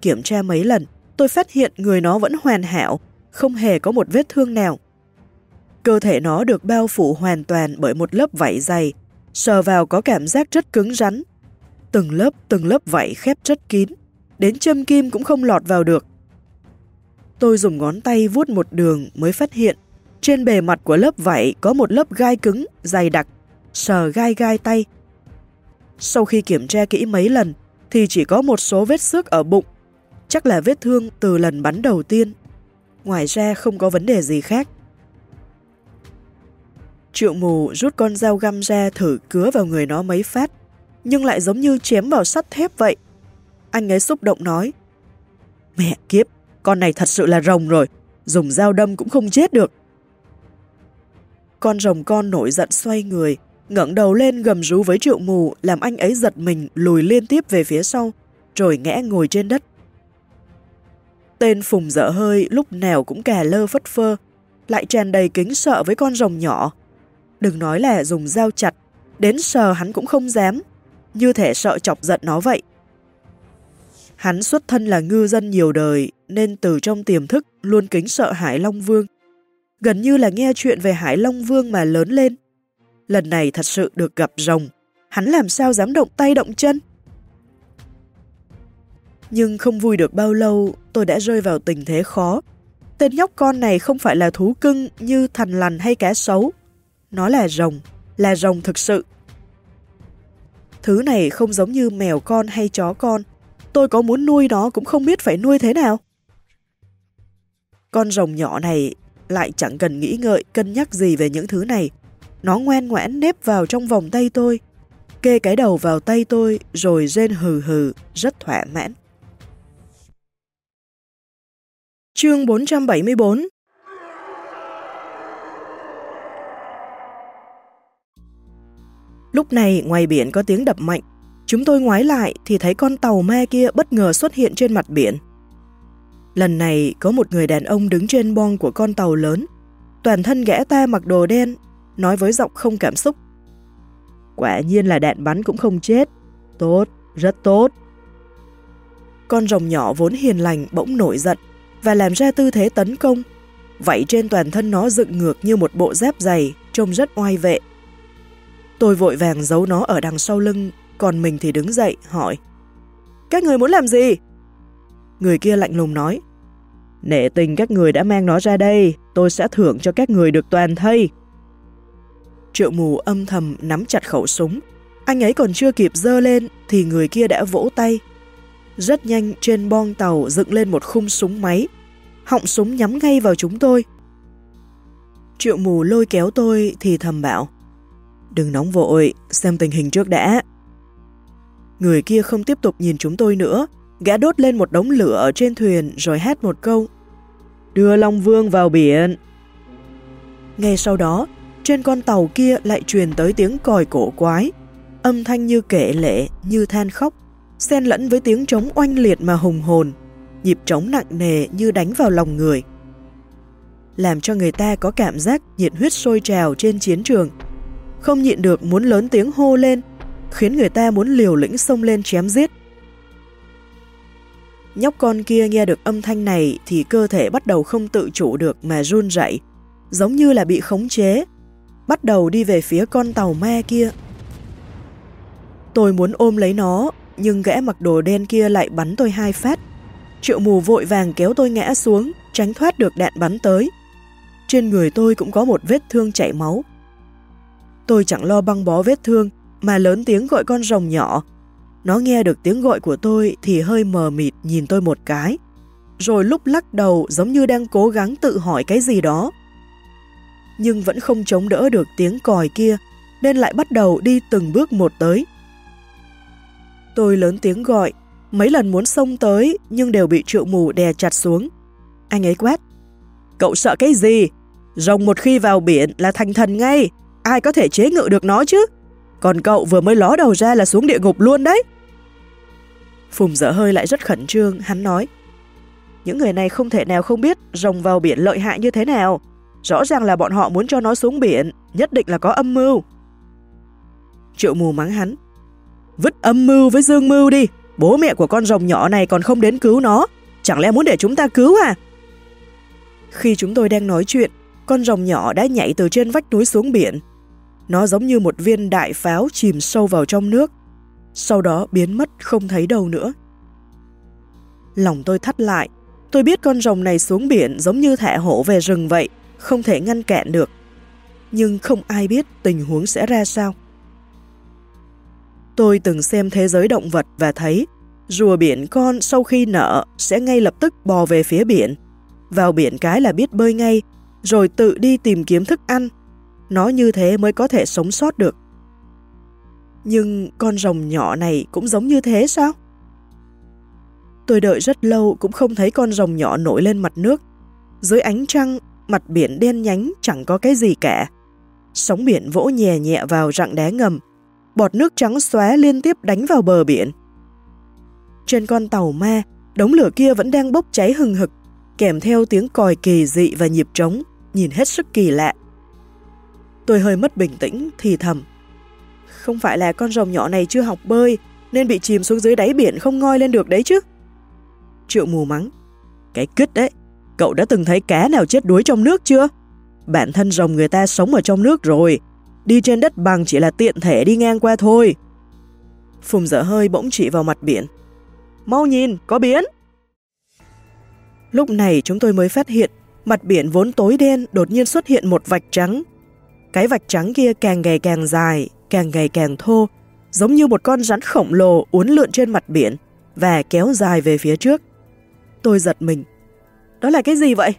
Kiểm tra mấy lần, tôi phát hiện người nó vẫn hoàn hảo, không hề có một vết thương nào. Cơ thể nó được bao phủ hoàn toàn bởi một lớp vảy dày, sờ vào có cảm giác rất cứng rắn. Từng lớp từng lớp vảy khép rất kín, đến châm kim cũng không lọt vào được. Tôi dùng ngón tay vuốt một đường mới phát hiện trên bề mặt của lớp vảy có một lớp gai cứng, dày đặc, sờ gai gai tay. Sau khi kiểm tra kỹ mấy lần thì chỉ có một số vết xước ở bụng, chắc là vết thương từ lần bắn đầu tiên. Ngoài ra không có vấn đề gì khác. Triệu mù rút con dao găm ra thử cứa vào người nó mấy phát, nhưng lại giống như chém vào sắt thép vậy. Anh ấy xúc động nói, Mẹ kiếp, con này thật sự là rồng rồi, dùng dao đâm cũng không chết được. Con rồng con nổi giận xoay người, ngẩng đầu lên gầm rú với triệu mù làm anh ấy giật mình lùi liên tiếp về phía sau, rồi ngã ngồi trên đất. Tên Phùng dở hơi lúc nào cũng cà lơ phất phơ, lại tràn đầy kính sợ với con rồng nhỏ. Đừng nói là dùng dao chặt, đến sờ hắn cũng không dám, như thể sợ chọc giận nó vậy. Hắn xuất thân là ngư dân nhiều đời, nên từ trong tiềm thức luôn kính sợ Hải Long Vương. Gần như là nghe chuyện về Hải Long Vương mà lớn lên. Lần này thật sự được gặp rồng, hắn làm sao dám động tay động chân? Nhưng không vui được bao lâu, tôi đã rơi vào tình thế khó. Tên nhóc con này không phải là thú cưng như thằn lằn hay cá sấu. Nó là rồng, là rồng thực sự. Thứ này không giống như mèo con hay chó con. Tôi có muốn nuôi nó cũng không biết phải nuôi thế nào. Con rồng nhỏ này lại chẳng cần nghĩ ngợi, cân nhắc gì về những thứ này. Nó ngoan ngoãn nếp vào trong vòng tay tôi, kê cái đầu vào tay tôi rồi rên hừ hừ, rất thỏa mãn. Chương 474 Lúc này ngoài biển có tiếng đập mạnh, chúng tôi ngoái lại thì thấy con tàu ma kia bất ngờ xuất hiện trên mặt biển. Lần này có một người đàn ông đứng trên bon của con tàu lớn, toàn thân gã ta mặc đồ đen, nói với giọng không cảm xúc. Quả nhiên là đạn bắn cũng không chết. Tốt, rất tốt. Con rồng nhỏ vốn hiền lành bỗng nổi giận và làm ra tư thế tấn công. Vậy trên toàn thân nó dựng ngược như một bộ dép dày, trông rất oai vệ. Tôi vội vàng giấu nó ở đằng sau lưng, còn mình thì đứng dậy, hỏi. Các người muốn làm gì? Người kia lạnh lùng nói. Nể tình các người đã mang nó ra đây, tôi sẽ thưởng cho các người được toàn thây. Triệu mù âm thầm nắm chặt khẩu súng. Anh ấy còn chưa kịp dơ lên thì người kia đã vỗ tay. Rất nhanh trên bong tàu dựng lên một khung súng máy. Họng súng nhắm ngay vào chúng tôi. Triệu mù lôi kéo tôi thì thầm bảo. Đừng nóng vội, xem tình hình trước đã. Người kia không tiếp tục nhìn chúng tôi nữa, gã đốt lên một đống lửa ở trên thuyền rồi hát một câu. Đưa Long Vương vào biển. Ngay sau đó, trên con tàu kia lại truyền tới tiếng còi cổ quái, âm thanh như kể lệ, như than khóc, xen lẫn với tiếng trống oanh liệt mà hùng hồn, nhịp trống nặng nề như đánh vào lòng người. Làm cho người ta có cảm giác nhiệt huyết sôi trào trên chiến trường, không nhịn được muốn lớn tiếng hô lên, khiến người ta muốn liều lĩnh xông lên chém giết. Nhóc con kia nghe được âm thanh này thì cơ thể bắt đầu không tự chủ được mà run rẩy, giống như là bị khống chế, bắt đầu đi về phía con tàu ma kia. Tôi muốn ôm lấy nó, nhưng gã mặc đồ đen kia lại bắn tôi hai phát. Triệu mù vội vàng kéo tôi ngã xuống, tránh thoát được đạn bắn tới. Trên người tôi cũng có một vết thương chảy máu. Tôi chẳng lo băng bó vết thương, mà lớn tiếng gọi con rồng nhỏ. Nó nghe được tiếng gọi của tôi thì hơi mờ mịt nhìn tôi một cái, rồi lúc lắc đầu giống như đang cố gắng tự hỏi cái gì đó. Nhưng vẫn không chống đỡ được tiếng còi kia, nên lại bắt đầu đi từng bước một tới. Tôi lớn tiếng gọi, mấy lần muốn xông tới nhưng đều bị triệu mù đè chặt xuống. Anh ấy quát. Cậu sợ cái gì? Rồng một khi vào biển là thành thần ngay, ai có thể chế ngự được nó chứ? Còn cậu vừa mới ló đầu ra là xuống địa ngục luôn đấy. Phùng dở hơi lại rất khẩn trương, hắn nói. Những người này không thể nào không biết rồng vào biển lợi hại như thế nào. Rõ ràng là bọn họ muốn cho nó xuống biển, nhất định là có âm mưu. Triệu mù mắng hắn. Vứt âm mưu với dương mưu đi, Bố mẹ của con rồng nhỏ này còn không đến cứu nó, chẳng lẽ muốn để chúng ta cứu à? Khi chúng tôi đang nói chuyện, con rồng nhỏ đã nhảy từ trên vách núi xuống biển. Nó giống như một viên đại pháo chìm sâu vào trong nước, sau đó biến mất không thấy đâu nữa. Lòng tôi thắt lại, tôi biết con rồng này xuống biển giống như thả hổ về rừng vậy, không thể ngăn cản được. Nhưng không ai biết tình huống sẽ ra sao. Tôi từng xem thế giới động vật và thấy rùa biển con sau khi nở sẽ ngay lập tức bò về phía biển. Vào biển cái là biết bơi ngay, rồi tự đi tìm kiếm thức ăn. Nó như thế mới có thể sống sót được. Nhưng con rồng nhỏ này cũng giống như thế sao? Tôi đợi rất lâu cũng không thấy con rồng nhỏ nổi lên mặt nước. Dưới ánh trăng, mặt biển đen nhánh chẳng có cái gì cả. Sóng biển vỗ nhẹ nhẹ vào rặng đá ngầm, bọt nước trắng xóa liên tiếp đánh vào bờ biển. Trên con tàu ma, đống lửa kia vẫn đang bốc cháy hừng hực, kèm theo tiếng còi kỳ dị và nhịp trống, nhìn hết sức kỳ lạ. Tôi hơi mất bình tĩnh, thì thầm. Không phải là con rồng nhỏ này chưa học bơi, nên bị chìm xuống dưới đáy biển không ngoi lên được đấy chứ. Triệu mù mắng. Cái cứt đấy, cậu đã từng thấy cá nào chết đuối trong nước chưa? Bản thân rồng người ta sống ở trong nước rồi, đi trên đất bằng chỉ là tiện thể đi ngang qua thôi. Phùng dở hơi bỗng chỉ vào mặt biển. Mau nhìn, có biến! Lúc này chúng tôi mới phát hiện mặt biển vốn tối đen đột nhiên xuất hiện một vạch trắng. Cái vạch trắng kia càng ngày càng dài, càng ngày càng thô, giống như một con rắn khổng lồ uốn lượn trên mặt biển và kéo dài về phía trước. Tôi giật mình. Đó là cái gì vậy?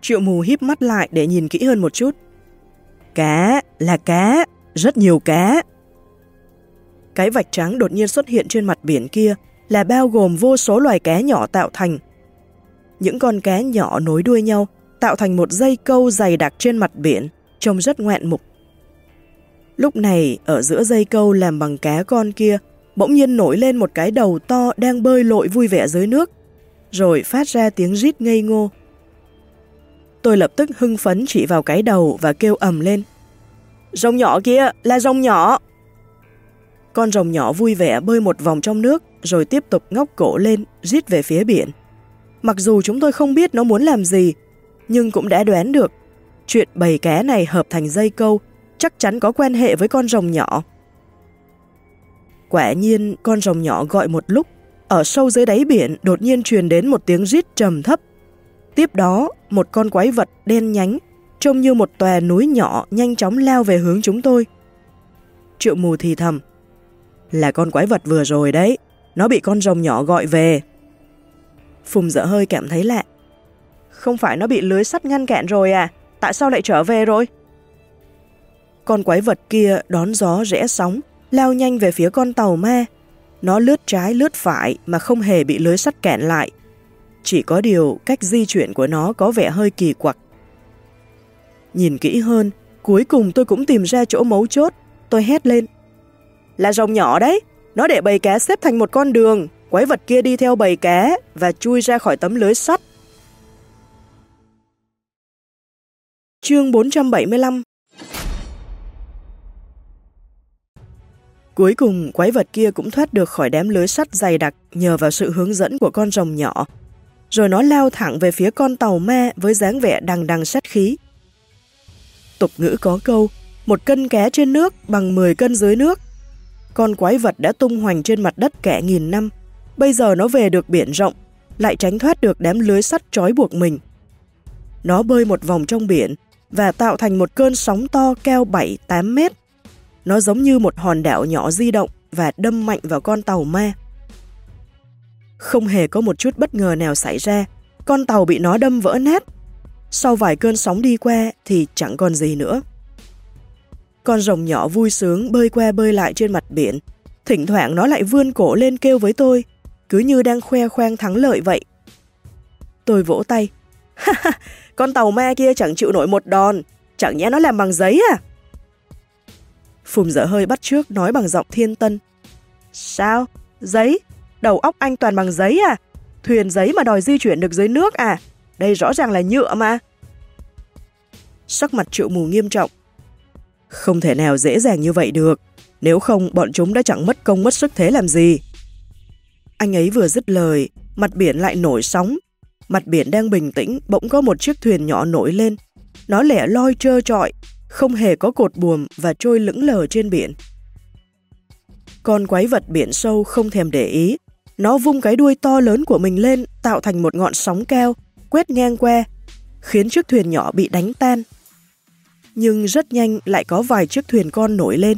Triệu mù híp mắt lại để nhìn kỹ hơn một chút. Cá, là cá, rất nhiều cá. Cái vạch trắng đột nhiên xuất hiện trên mặt biển kia là bao gồm vô số loài cá nhỏ tạo thành. Những con cá nhỏ nối đuôi nhau tạo thành một dây câu dày đặc trên mặt biển, trông rất ngoạn mục. Lúc này, ở giữa dây câu làm bằng cá con kia, bỗng nhiên nổi lên một cái đầu to đang bơi lội vui vẻ dưới nước, rồi phát ra tiếng rít ngây ngô. Tôi lập tức hưng phấn chỉ vào cái đầu và kêu ầm lên. Rồng nhỏ kia, là rồng nhỏ! Con rồng nhỏ vui vẻ bơi một vòng trong nước, rồi tiếp tục ngóc cổ lên, rít về phía biển. Mặc dù chúng tôi không biết nó muốn làm gì, nhưng cũng đã đoán được. Chuyện bầy cá này hợp thành dây câu, chắc chắn có quan hệ với con rồng nhỏ. Quả nhiên, con rồng nhỏ gọi một lúc, ở sâu dưới đáy biển đột nhiên truyền đến một tiếng rít trầm thấp. Tiếp đó, một con quái vật đen nhánh, trông như một tòa núi nhỏ nhanh chóng lao về hướng chúng tôi. Triệu mù thì thầm. Là con quái vật vừa rồi đấy, nó bị con rồng nhỏ gọi về. Phùng dở hơi cảm thấy lạ. Không phải nó bị lưới sắt ngăn cản rồi à? Tại sao lại trở về rồi? Con quái vật kia đón gió rẽ sóng, lao nhanh về phía con tàu ma. Nó lướt trái lướt phải mà không hề bị lưới sắt kẹn lại. Chỉ có điều cách di chuyển của nó có vẻ hơi kỳ quặc. Nhìn kỹ hơn, cuối cùng tôi cũng tìm ra chỗ mấu chốt. Tôi hét lên. Là rồng nhỏ đấy, nó để bầy cá xếp thành một con đường, quái vật kia đi theo bầy cá và chui ra khỏi tấm lưới sắt. Chương 475 Cuối cùng, quái vật kia cũng thoát được khỏi đám lưới sắt dày đặc nhờ vào sự hướng dẫn của con rồng nhỏ. Rồi nó lao thẳng về phía con tàu ma với dáng vẻ đằng đằng sát khí. Tục ngữ có câu, một cân cá trên nước bằng 10 cân dưới nước. Con quái vật đã tung hoành trên mặt đất kẻ nghìn năm, bây giờ nó về được biển rộng, lại tránh thoát được đám lưới sắt trói buộc mình. Nó bơi một vòng trong biển và tạo thành một cơn sóng to cao 7-8 mét nó giống như một hòn đảo nhỏ di động và đâm mạnh vào con tàu ma. Không hề có một chút bất ngờ nào xảy ra, con tàu bị nó đâm vỡ nát. Sau vài cơn sóng đi qua thì chẳng còn gì nữa. Con rồng nhỏ vui sướng bơi qua bơi lại trên mặt biển. Thỉnh thoảng nó lại vươn cổ lên kêu với tôi, cứ như đang khoe khoang thắng lợi vậy. Tôi vỗ tay. <laughs> con tàu ma kia chẳng chịu nổi một đòn, chẳng nhẽ nó làm bằng giấy à? Phùng dở hơi bắt trước nói bằng giọng thiên tân. Sao? Giấy? Đầu óc anh toàn bằng giấy à? Thuyền giấy mà đòi di chuyển được dưới nước à? Đây rõ ràng là nhựa mà. Sắc mặt triệu mù nghiêm trọng. Không thể nào dễ dàng như vậy được. Nếu không, bọn chúng đã chẳng mất công mất sức thế làm gì. Anh ấy vừa dứt lời, mặt biển lại nổi sóng. Mặt biển đang bình tĩnh, bỗng có một chiếc thuyền nhỏ nổi lên. Nó lẻ loi trơ trọi, không hề có cột buồm và trôi lững lờ trên biển. Con quái vật biển sâu không thèm để ý. Nó vung cái đuôi to lớn của mình lên, tạo thành một ngọn sóng keo, quét ngang que, khiến chiếc thuyền nhỏ bị đánh tan. Nhưng rất nhanh lại có vài chiếc thuyền con nổi lên.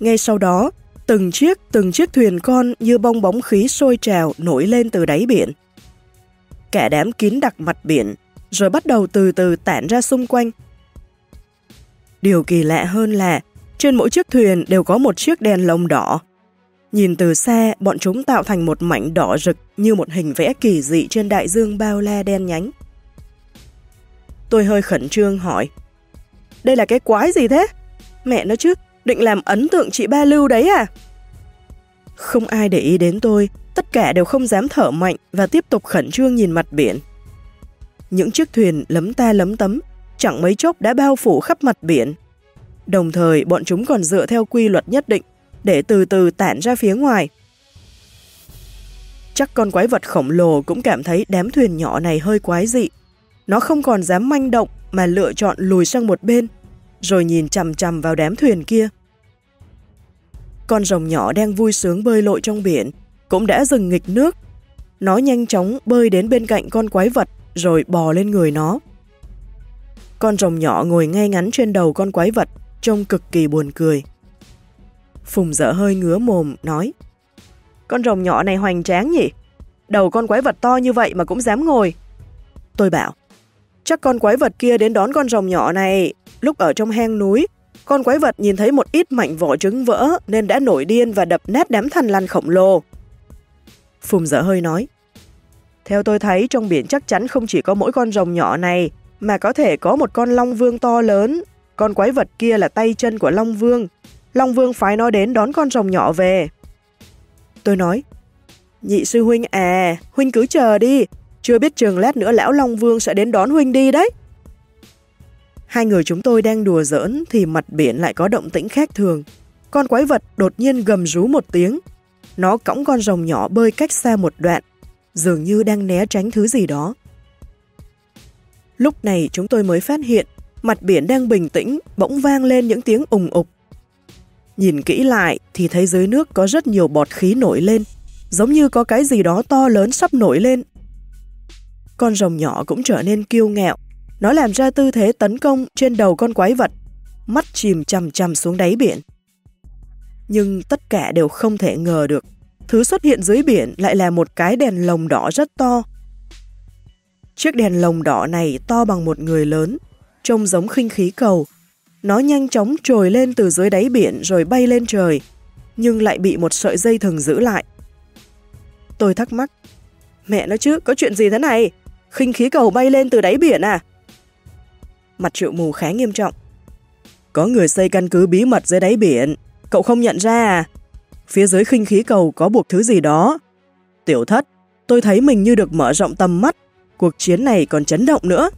Ngay sau đó, từng chiếc từng chiếc thuyền con như bong bóng khí sôi trào nổi lên từ đáy biển. Cả đám kín đặc mặt biển, rồi bắt đầu từ từ tản ra xung quanh. Điều kỳ lạ hơn là trên mỗi chiếc thuyền đều có một chiếc đèn lồng đỏ. Nhìn từ xa, bọn chúng tạo thành một mảnh đỏ rực như một hình vẽ kỳ dị trên đại dương bao la đen nhánh. Tôi hơi khẩn trương hỏi, đây là cái quái gì thế? Mẹ nó chứ, định làm ấn tượng chị Ba Lưu đấy à? Không ai để ý đến tôi, tất cả đều không dám thở mạnh và tiếp tục khẩn trương nhìn mặt biển. Những chiếc thuyền lấm ta lấm tấm, chẳng mấy chốc đã bao phủ khắp mặt biển. Đồng thời bọn chúng còn dựa theo quy luật nhất định để từ từ tản ra phía ngoài. Chắc con quái vật khổng lồ cũng cảm thấy đám thuyền nhỏ này hơi quái dị. Nó không còn dám manh động mà lựa chọn lùi sang một bên, rồi nhìn chằm chằm vào đám thuyền kia. Con rồng nhỏ đang vui sướng bơi lội trong biển, cũng đã dừng nghịch nước. Nó nhanh chóng bơi đến bên cạnh con quái vật rồi bò lên người nó. Con rồng nhỏ ngồi ngay ngắn trên đầu con quái vật, trông cực kỳ buồn cười. Phùng dở hơi ngứa mồm, nói Con rồng nhỏ này hoành tráng nhỉ? Đầu con quái vật to như vậy mà cũng dám ngồi. Tôi bảo, chắc con quái vật kia đến đón con rồng nhỏ này lúc ở trong hang núi. Con quái vật nhìn thấy một ít mảnh vỏ trứng vỡ nên đã nổi điên và đập nát đám thanh lăn khổng lồ. Phùng dở hơi nói, theo tôi thấy trong biển chắc chắn không chỉ có mỗi con rồng nhỏ này, mà có thể có một con long vương to lớn. Con quái vật kia là tay chân của long vương. Long vương phái nó đến đón con rồng nhỏ về. Tôi nói, nhị sư huynh à, huynh cứ chờ đi, chưa biết chừng lát nữa lão Long Vương sẽ đến đón huynh đi đấy. Hai người chúng tôi đang đùa giỡn thì mặt biển lại có động tĩnh khác thường. Con quái vật đột nhiên gầm rú một tiếng. Nó cõng con rồng nhỏ bơi cách xa một đoạn, dường như đang né tránh thứ gì đó. Lúc này chúng tôi mới phát hiện mặt biển đang bình tĩnh, bỗng vang lên những tiếng ùng ục. Nhìn kỹ lại thì thấy dưới nước có rất nhiều bọt khí nổi lên, giống như có cái gì đó to lớn sắp nổi lên. Con rồng nhỏ cũng trở nên kiêu ngạo, nó làm ra tư thế tấn công trên đầu con quái vật, mắt chìm chằm chằm xuống đáy biển. Nhưng tất cả đều không thể ngờ được, thứ xuất hiện dưới biển lại là một cái đèn lồng đỏ rất to. Chiếc đèn lồng đỏ này to bằng một người lớn, trông giống khinh khí cầu. Nó nhanh chóng trồi lên từ dưới đáy biển rồi bay lên trời, nhưng lại bị một sợi dây thừng giữ lại. Tôi thắc mắc, mẹ nói chứ, có chuyện gì thế này? khinh khí cầu bay lên từ đáy biển à? Mặt triệu mù khá nghiêm trọng. Có người xây căn cứ bí mật dưới đáy biển, cậu không nhận ra à? Phía dưới khinh khí cầu có buộc thứ gì đó. Tiểu thất, tôi thấy mình như được mở rộng tầm mắt, cuộc chiến này còn chấn động nữa.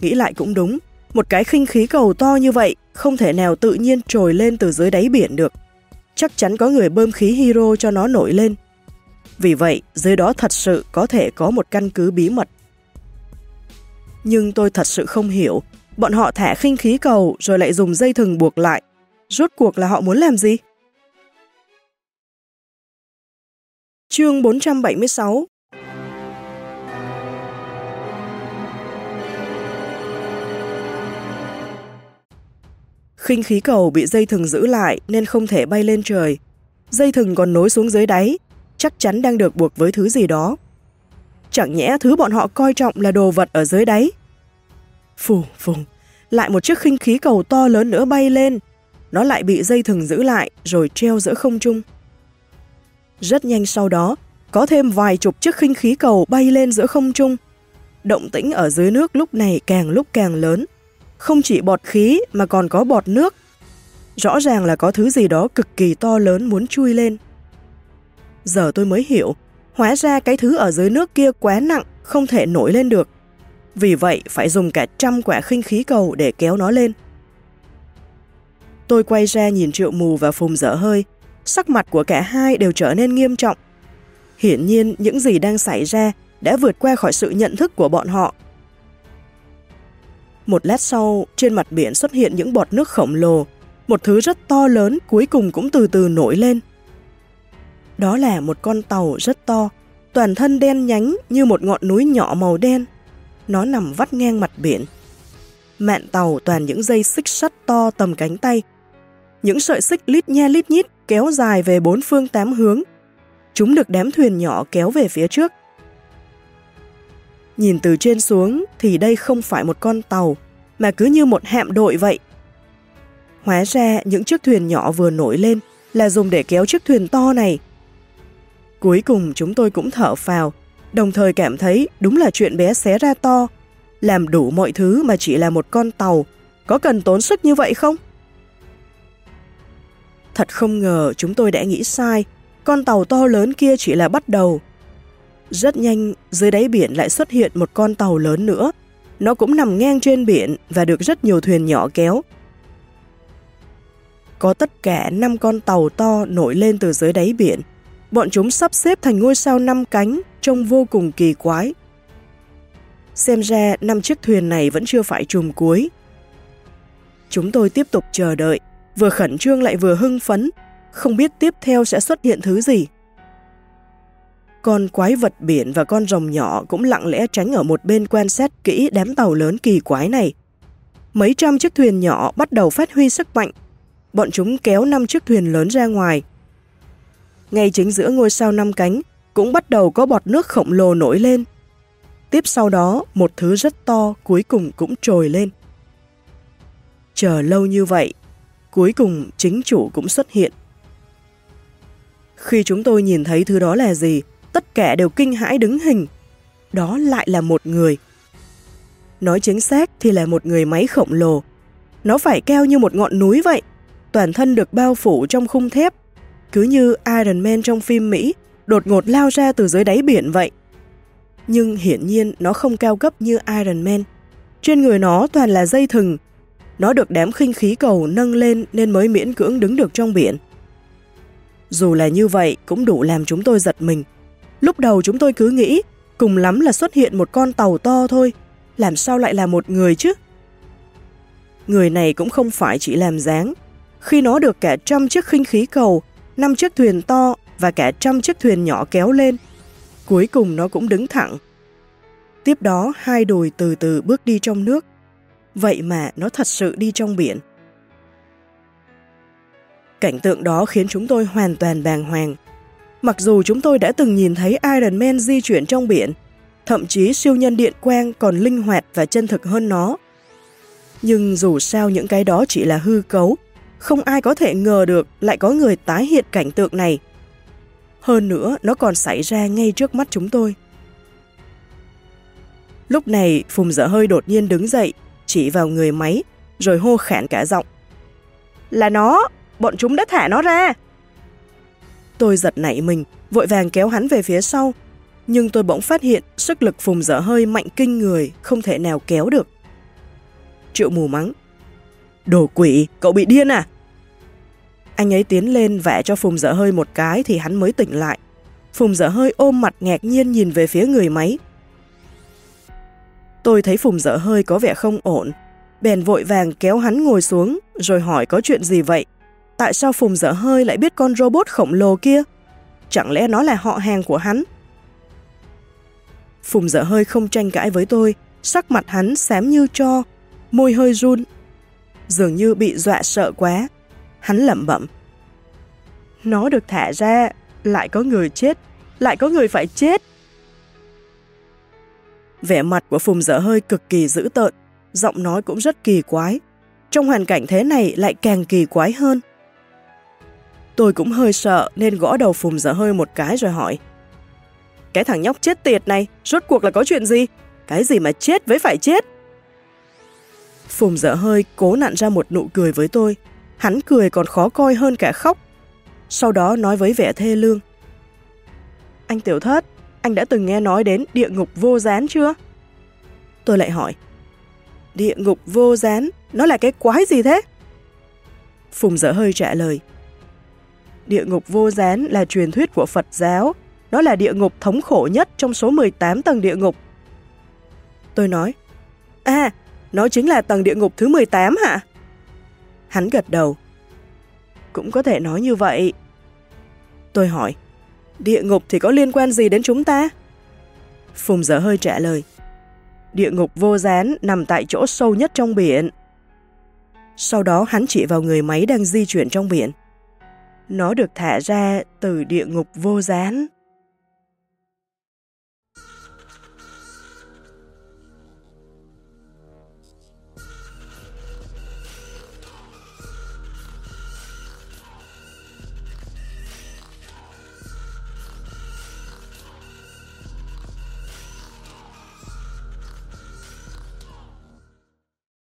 Nghĩ lại cũng đúng, một cái khinh khí cầu to như vậy không thể nào tự nhiên trồi lên từ dưới đáy biển được. Chắc chắn có người bơm khí hero cho nó nổi lên. Vì vậy, dưới đó thật sự có thể có một căn cứ bí mật. Nhưng tôi thật sự không hiểu, bọn họ thả khinh khí cầu rồi lại dùng dây thừng buộc lại. Rốt cuộc là họ muốn làm gì? Chương 476 Khinh khí cầu bị dây thừng giữ lại nên không thể bay lên trời. Dây thừng còn nối xuống dưới đáy, chắc chắn đang được buộc với thứ gì đó. Chẳng nhẽ thứ bọn họ coi trọng là đồ vật ở dưới đáy. Phù phù, lại một chiếc khinh khí cầu to lớn nữa bay lên, nó lại bị dây thừng giữ lại rồi treo giữa không trung. Rất nhanh sau đó, có thêm vài chục chiếc khinh khí cầu bay lên giữa không trung. Động tĩnh ở dưới nước lúc này càng lúc càng lớn. Không chỉ bọt khí mà còn có bọt nước. Rõ ràng là có thứ gì đó cực kỳ to lớn muốn chui lên. Giờ tôi mới hiểu, hóa ra cái thứ ở dưới nước kia quá nặng, không thể nổi lên được. Vì vậy phải dùng cả trăm quả khinh khí cầu để kéo nó lên. Tôi quay ra nhìn triệu mù và phùng dở hơi, sắc mặt của cả hai đều trở nên nghiêm trọng. Hiển nhiên những gì đang xảy ra đã vượt qua khỏi sự nhận thức của bọn họ. Một lát sau, trên mặt biển xuất hiện những bọt nước khổng lồ, một thứ rất to lớn cuối cùng cũng từ từ nổi lên. Đó là một con tàu rất to, toàn thân đen nhánh như một ngọn núi nhỏ màu đen. Nó nằm vắt ngang mặt biển. Mạn tàu toàn những dây xích sắt to tầm cánh tay. Những sợi xích lít nha lít nhít kéo dài về bốn phương tám hướng. Chúng được đám thuyền nhỏ kéo về phía trước. Nhìn từ trên xuống thì đây không phải một con tàu, mà cứ như một hạm đội vậy. Hóa ra những chiếc thuyền nhỏ vừa nổi lên là dùng để kéo chiếc thuyền to này. Cuối cùng chúng tôi cũng thở phào, đồng thời cảm thấy đúng là chuyện bé xé ra to, làm đủ mọi thứ mà chỉ là một con tàu, có cần tốn sức như vậy không? Thật không ngờ chúng tôi đã nghĩ sai, con tàu to lớn kia chỉ là bắt đầu. Rất nhanh, dưới đáy biển lại xuất hiện một con tàu lớn nữa. Nó cũng nằm ngang trên biển và được rất nhiều thuyền nhỏ kéo. Có tất cả 5 con tàu to nổi lên từ dưới đáy biển. Bọn chúng sắp xếp thành ngôi sao năm cánh, trông vô cùng kỳ quái. Xem ra năm chiếc thuyền này vẫn chưa phải trùm cuối. Chúng tôi tiếp tục chờ đợi, vừa khẩn trương lại vừa hưng phấn, không biết tiếp theo sẽ xuất hiện thứ gì. Con quái vật biển và con rồng nhỏ cũng lặng lẽ tránh ở một bên quan sát kỹ đám tàu lớn kỳ quái này. Mấy trăm chiếc thuyền nhỏ bắt đầu phát huy sức mạnh. Bọn chúng kéo năm chiếc thuyền lớn ra ngoài. Ngay chính giữa ngôi sao năm cánh cũng bắt đầu có bọt nước khổng lồ nổi lên. Tiếp sau đó, một thứ rất to cuối cùng cũng trồi lên. Chờ lâu như vậy, cuối cùng chính chủ cũng xuất hiện. Khi chúng tôi nhìn thấy thứ đó là gì, tất cả đều kinh hãi đứng hình. Đó lại là một người. Nói chính xác thì là một người máy khổng lồ. Nó phải cao như một ngọn núi vậy, toàn thân được bao phủ trong khung thép, cứ như Iron Man trong phim Mỹ đột ngột lao ra từ dưới đáy biển vậy. Nhưng hiển nhiên nó không cao cấp như Iron Man. Trên người nó toàn là dây thừng. Nó được đám khinh khí cầu nâng lên nên mới miễn cưỡng đứng được trong biển. Dù là như vậy cũng đủ làm chúng tôi giật mình. Lúc đầu chúng tôi cứ nghĩ cùng lắm là xuất hiện một con tàu to thôi, làm sao lại là một người chứ? Người này cũng không phải chỉ làm dáng. Khi nó được cả trăm chiếc khinh khí cầu, năm chiếc thuyền to và cả trăm chiếc thuyền nhỏ kéo lên, cuối cùng nó cũng đứng thẳng. Tiếp đó hai đùi từ từ bước đi trong nước. Vậy mà nó thật sự đi trong biển. Cảnh tượng đó khiến chúng tôi hoàn toàn bàng hoàng. Mặc dù chúng tôi đã từng nhìn thấy Iron Man di chuyển trong biển, thậm chí siêu nhân điện quang còn linh hoạt và chân thực hơn nó. Nhưng dù sao những cái đó chỉ là hư cấu, không ai có thể ngờ được lại có người tái hiện cảnh tượng này. Hơn nữa, nó còn xảy ra ngay trước mắt chúng tôi. Lúc này, Phùng dở hơi đột nhiên đứng dậy, chỉ vào người máy, rồi hô khản cả giọng. Là nó! bọn chúng đã thả nó ra. Tôi giật nảy mình, vội vàng kéo hắn về phía sau, nhưng tôi bỗng phát hiện sức lực phùng dở hơi mạnh kinh người, không thể nào kéo được. Triệu mù mắng. Đồ quỷ, cậu bị điên à? Anh ấy tiến lên vẽ cho Phùng dở hơi một cái thì hắn mới tỉnh lại. Phùng dở hơi ôm mặt ngạc nhiên nhìn về phía người máy. Tôi thấy Phùng dở hơi có vẻ không ổn, bèn vội vàng kéo hắn ngồi xuống rồi hỏi có chuyện gì vậy tại sao Phùng dở hơi lại biết con robot khổng lồ kia? Chẳng lẽ nó là họ hàng của hắn? Phùng dở hơi không tranh cãi với tôi, sắc mặt hắn xám như cho, môi hơi run. Dường như bị dọa sợ quá. Hắn lẩm bẩm. Nó được thả ra, lại có người chết, lại có người phải chết. Vẻ mặt của Phùng dở hơi cực kỳ dữ tợn, giọng nói cũng rất kỳ quái. Trong hoàn cảnh thế này lại càng kỳ quái hơn. Tôi cũng hơi sợ nên gõ đầu Phùng dở hơi một cái rồi hỏi. Cái thằng nhóc chết tiệt này, rốt cuộc là có chuyện gì? Cái gì mà chết với phải chết? Phùng dở hơi cố nặn ra một nụ cười với tôi. Hắn cười còn khó coi hơn cả khóc. Sau đó nói với vẻ thê lương. Anh Tiểu Thất, anh đã từng nghe nói đến địa ngục vô gián chưa? Tôi lại hỏi. Địa ngục vô gián, nó là cái quái gì thế? Phùng dở hơi trả lời. Địa ngục vô gián là truyền thuyết của Phật giáo. đó là địa ngục thống khổ nhất trong số 18 tầng địa ngục. Tôi nói, À, nó chính là tầng địa ngục thứ 18 hả? Hắn gật đầu. Cũng có thể nói như vậy. Tôi hỏi, địa ngục thì có liên quan gì đến chúng ta? Phùng dở hơi trả lời, địa ngục vô gián nằm tại chỗ sâu nhất trong biển. Sau đó hắn chỉ vào người máy đang di chuyển trong biển. Nó được thả ra từ địa ngục vô gián.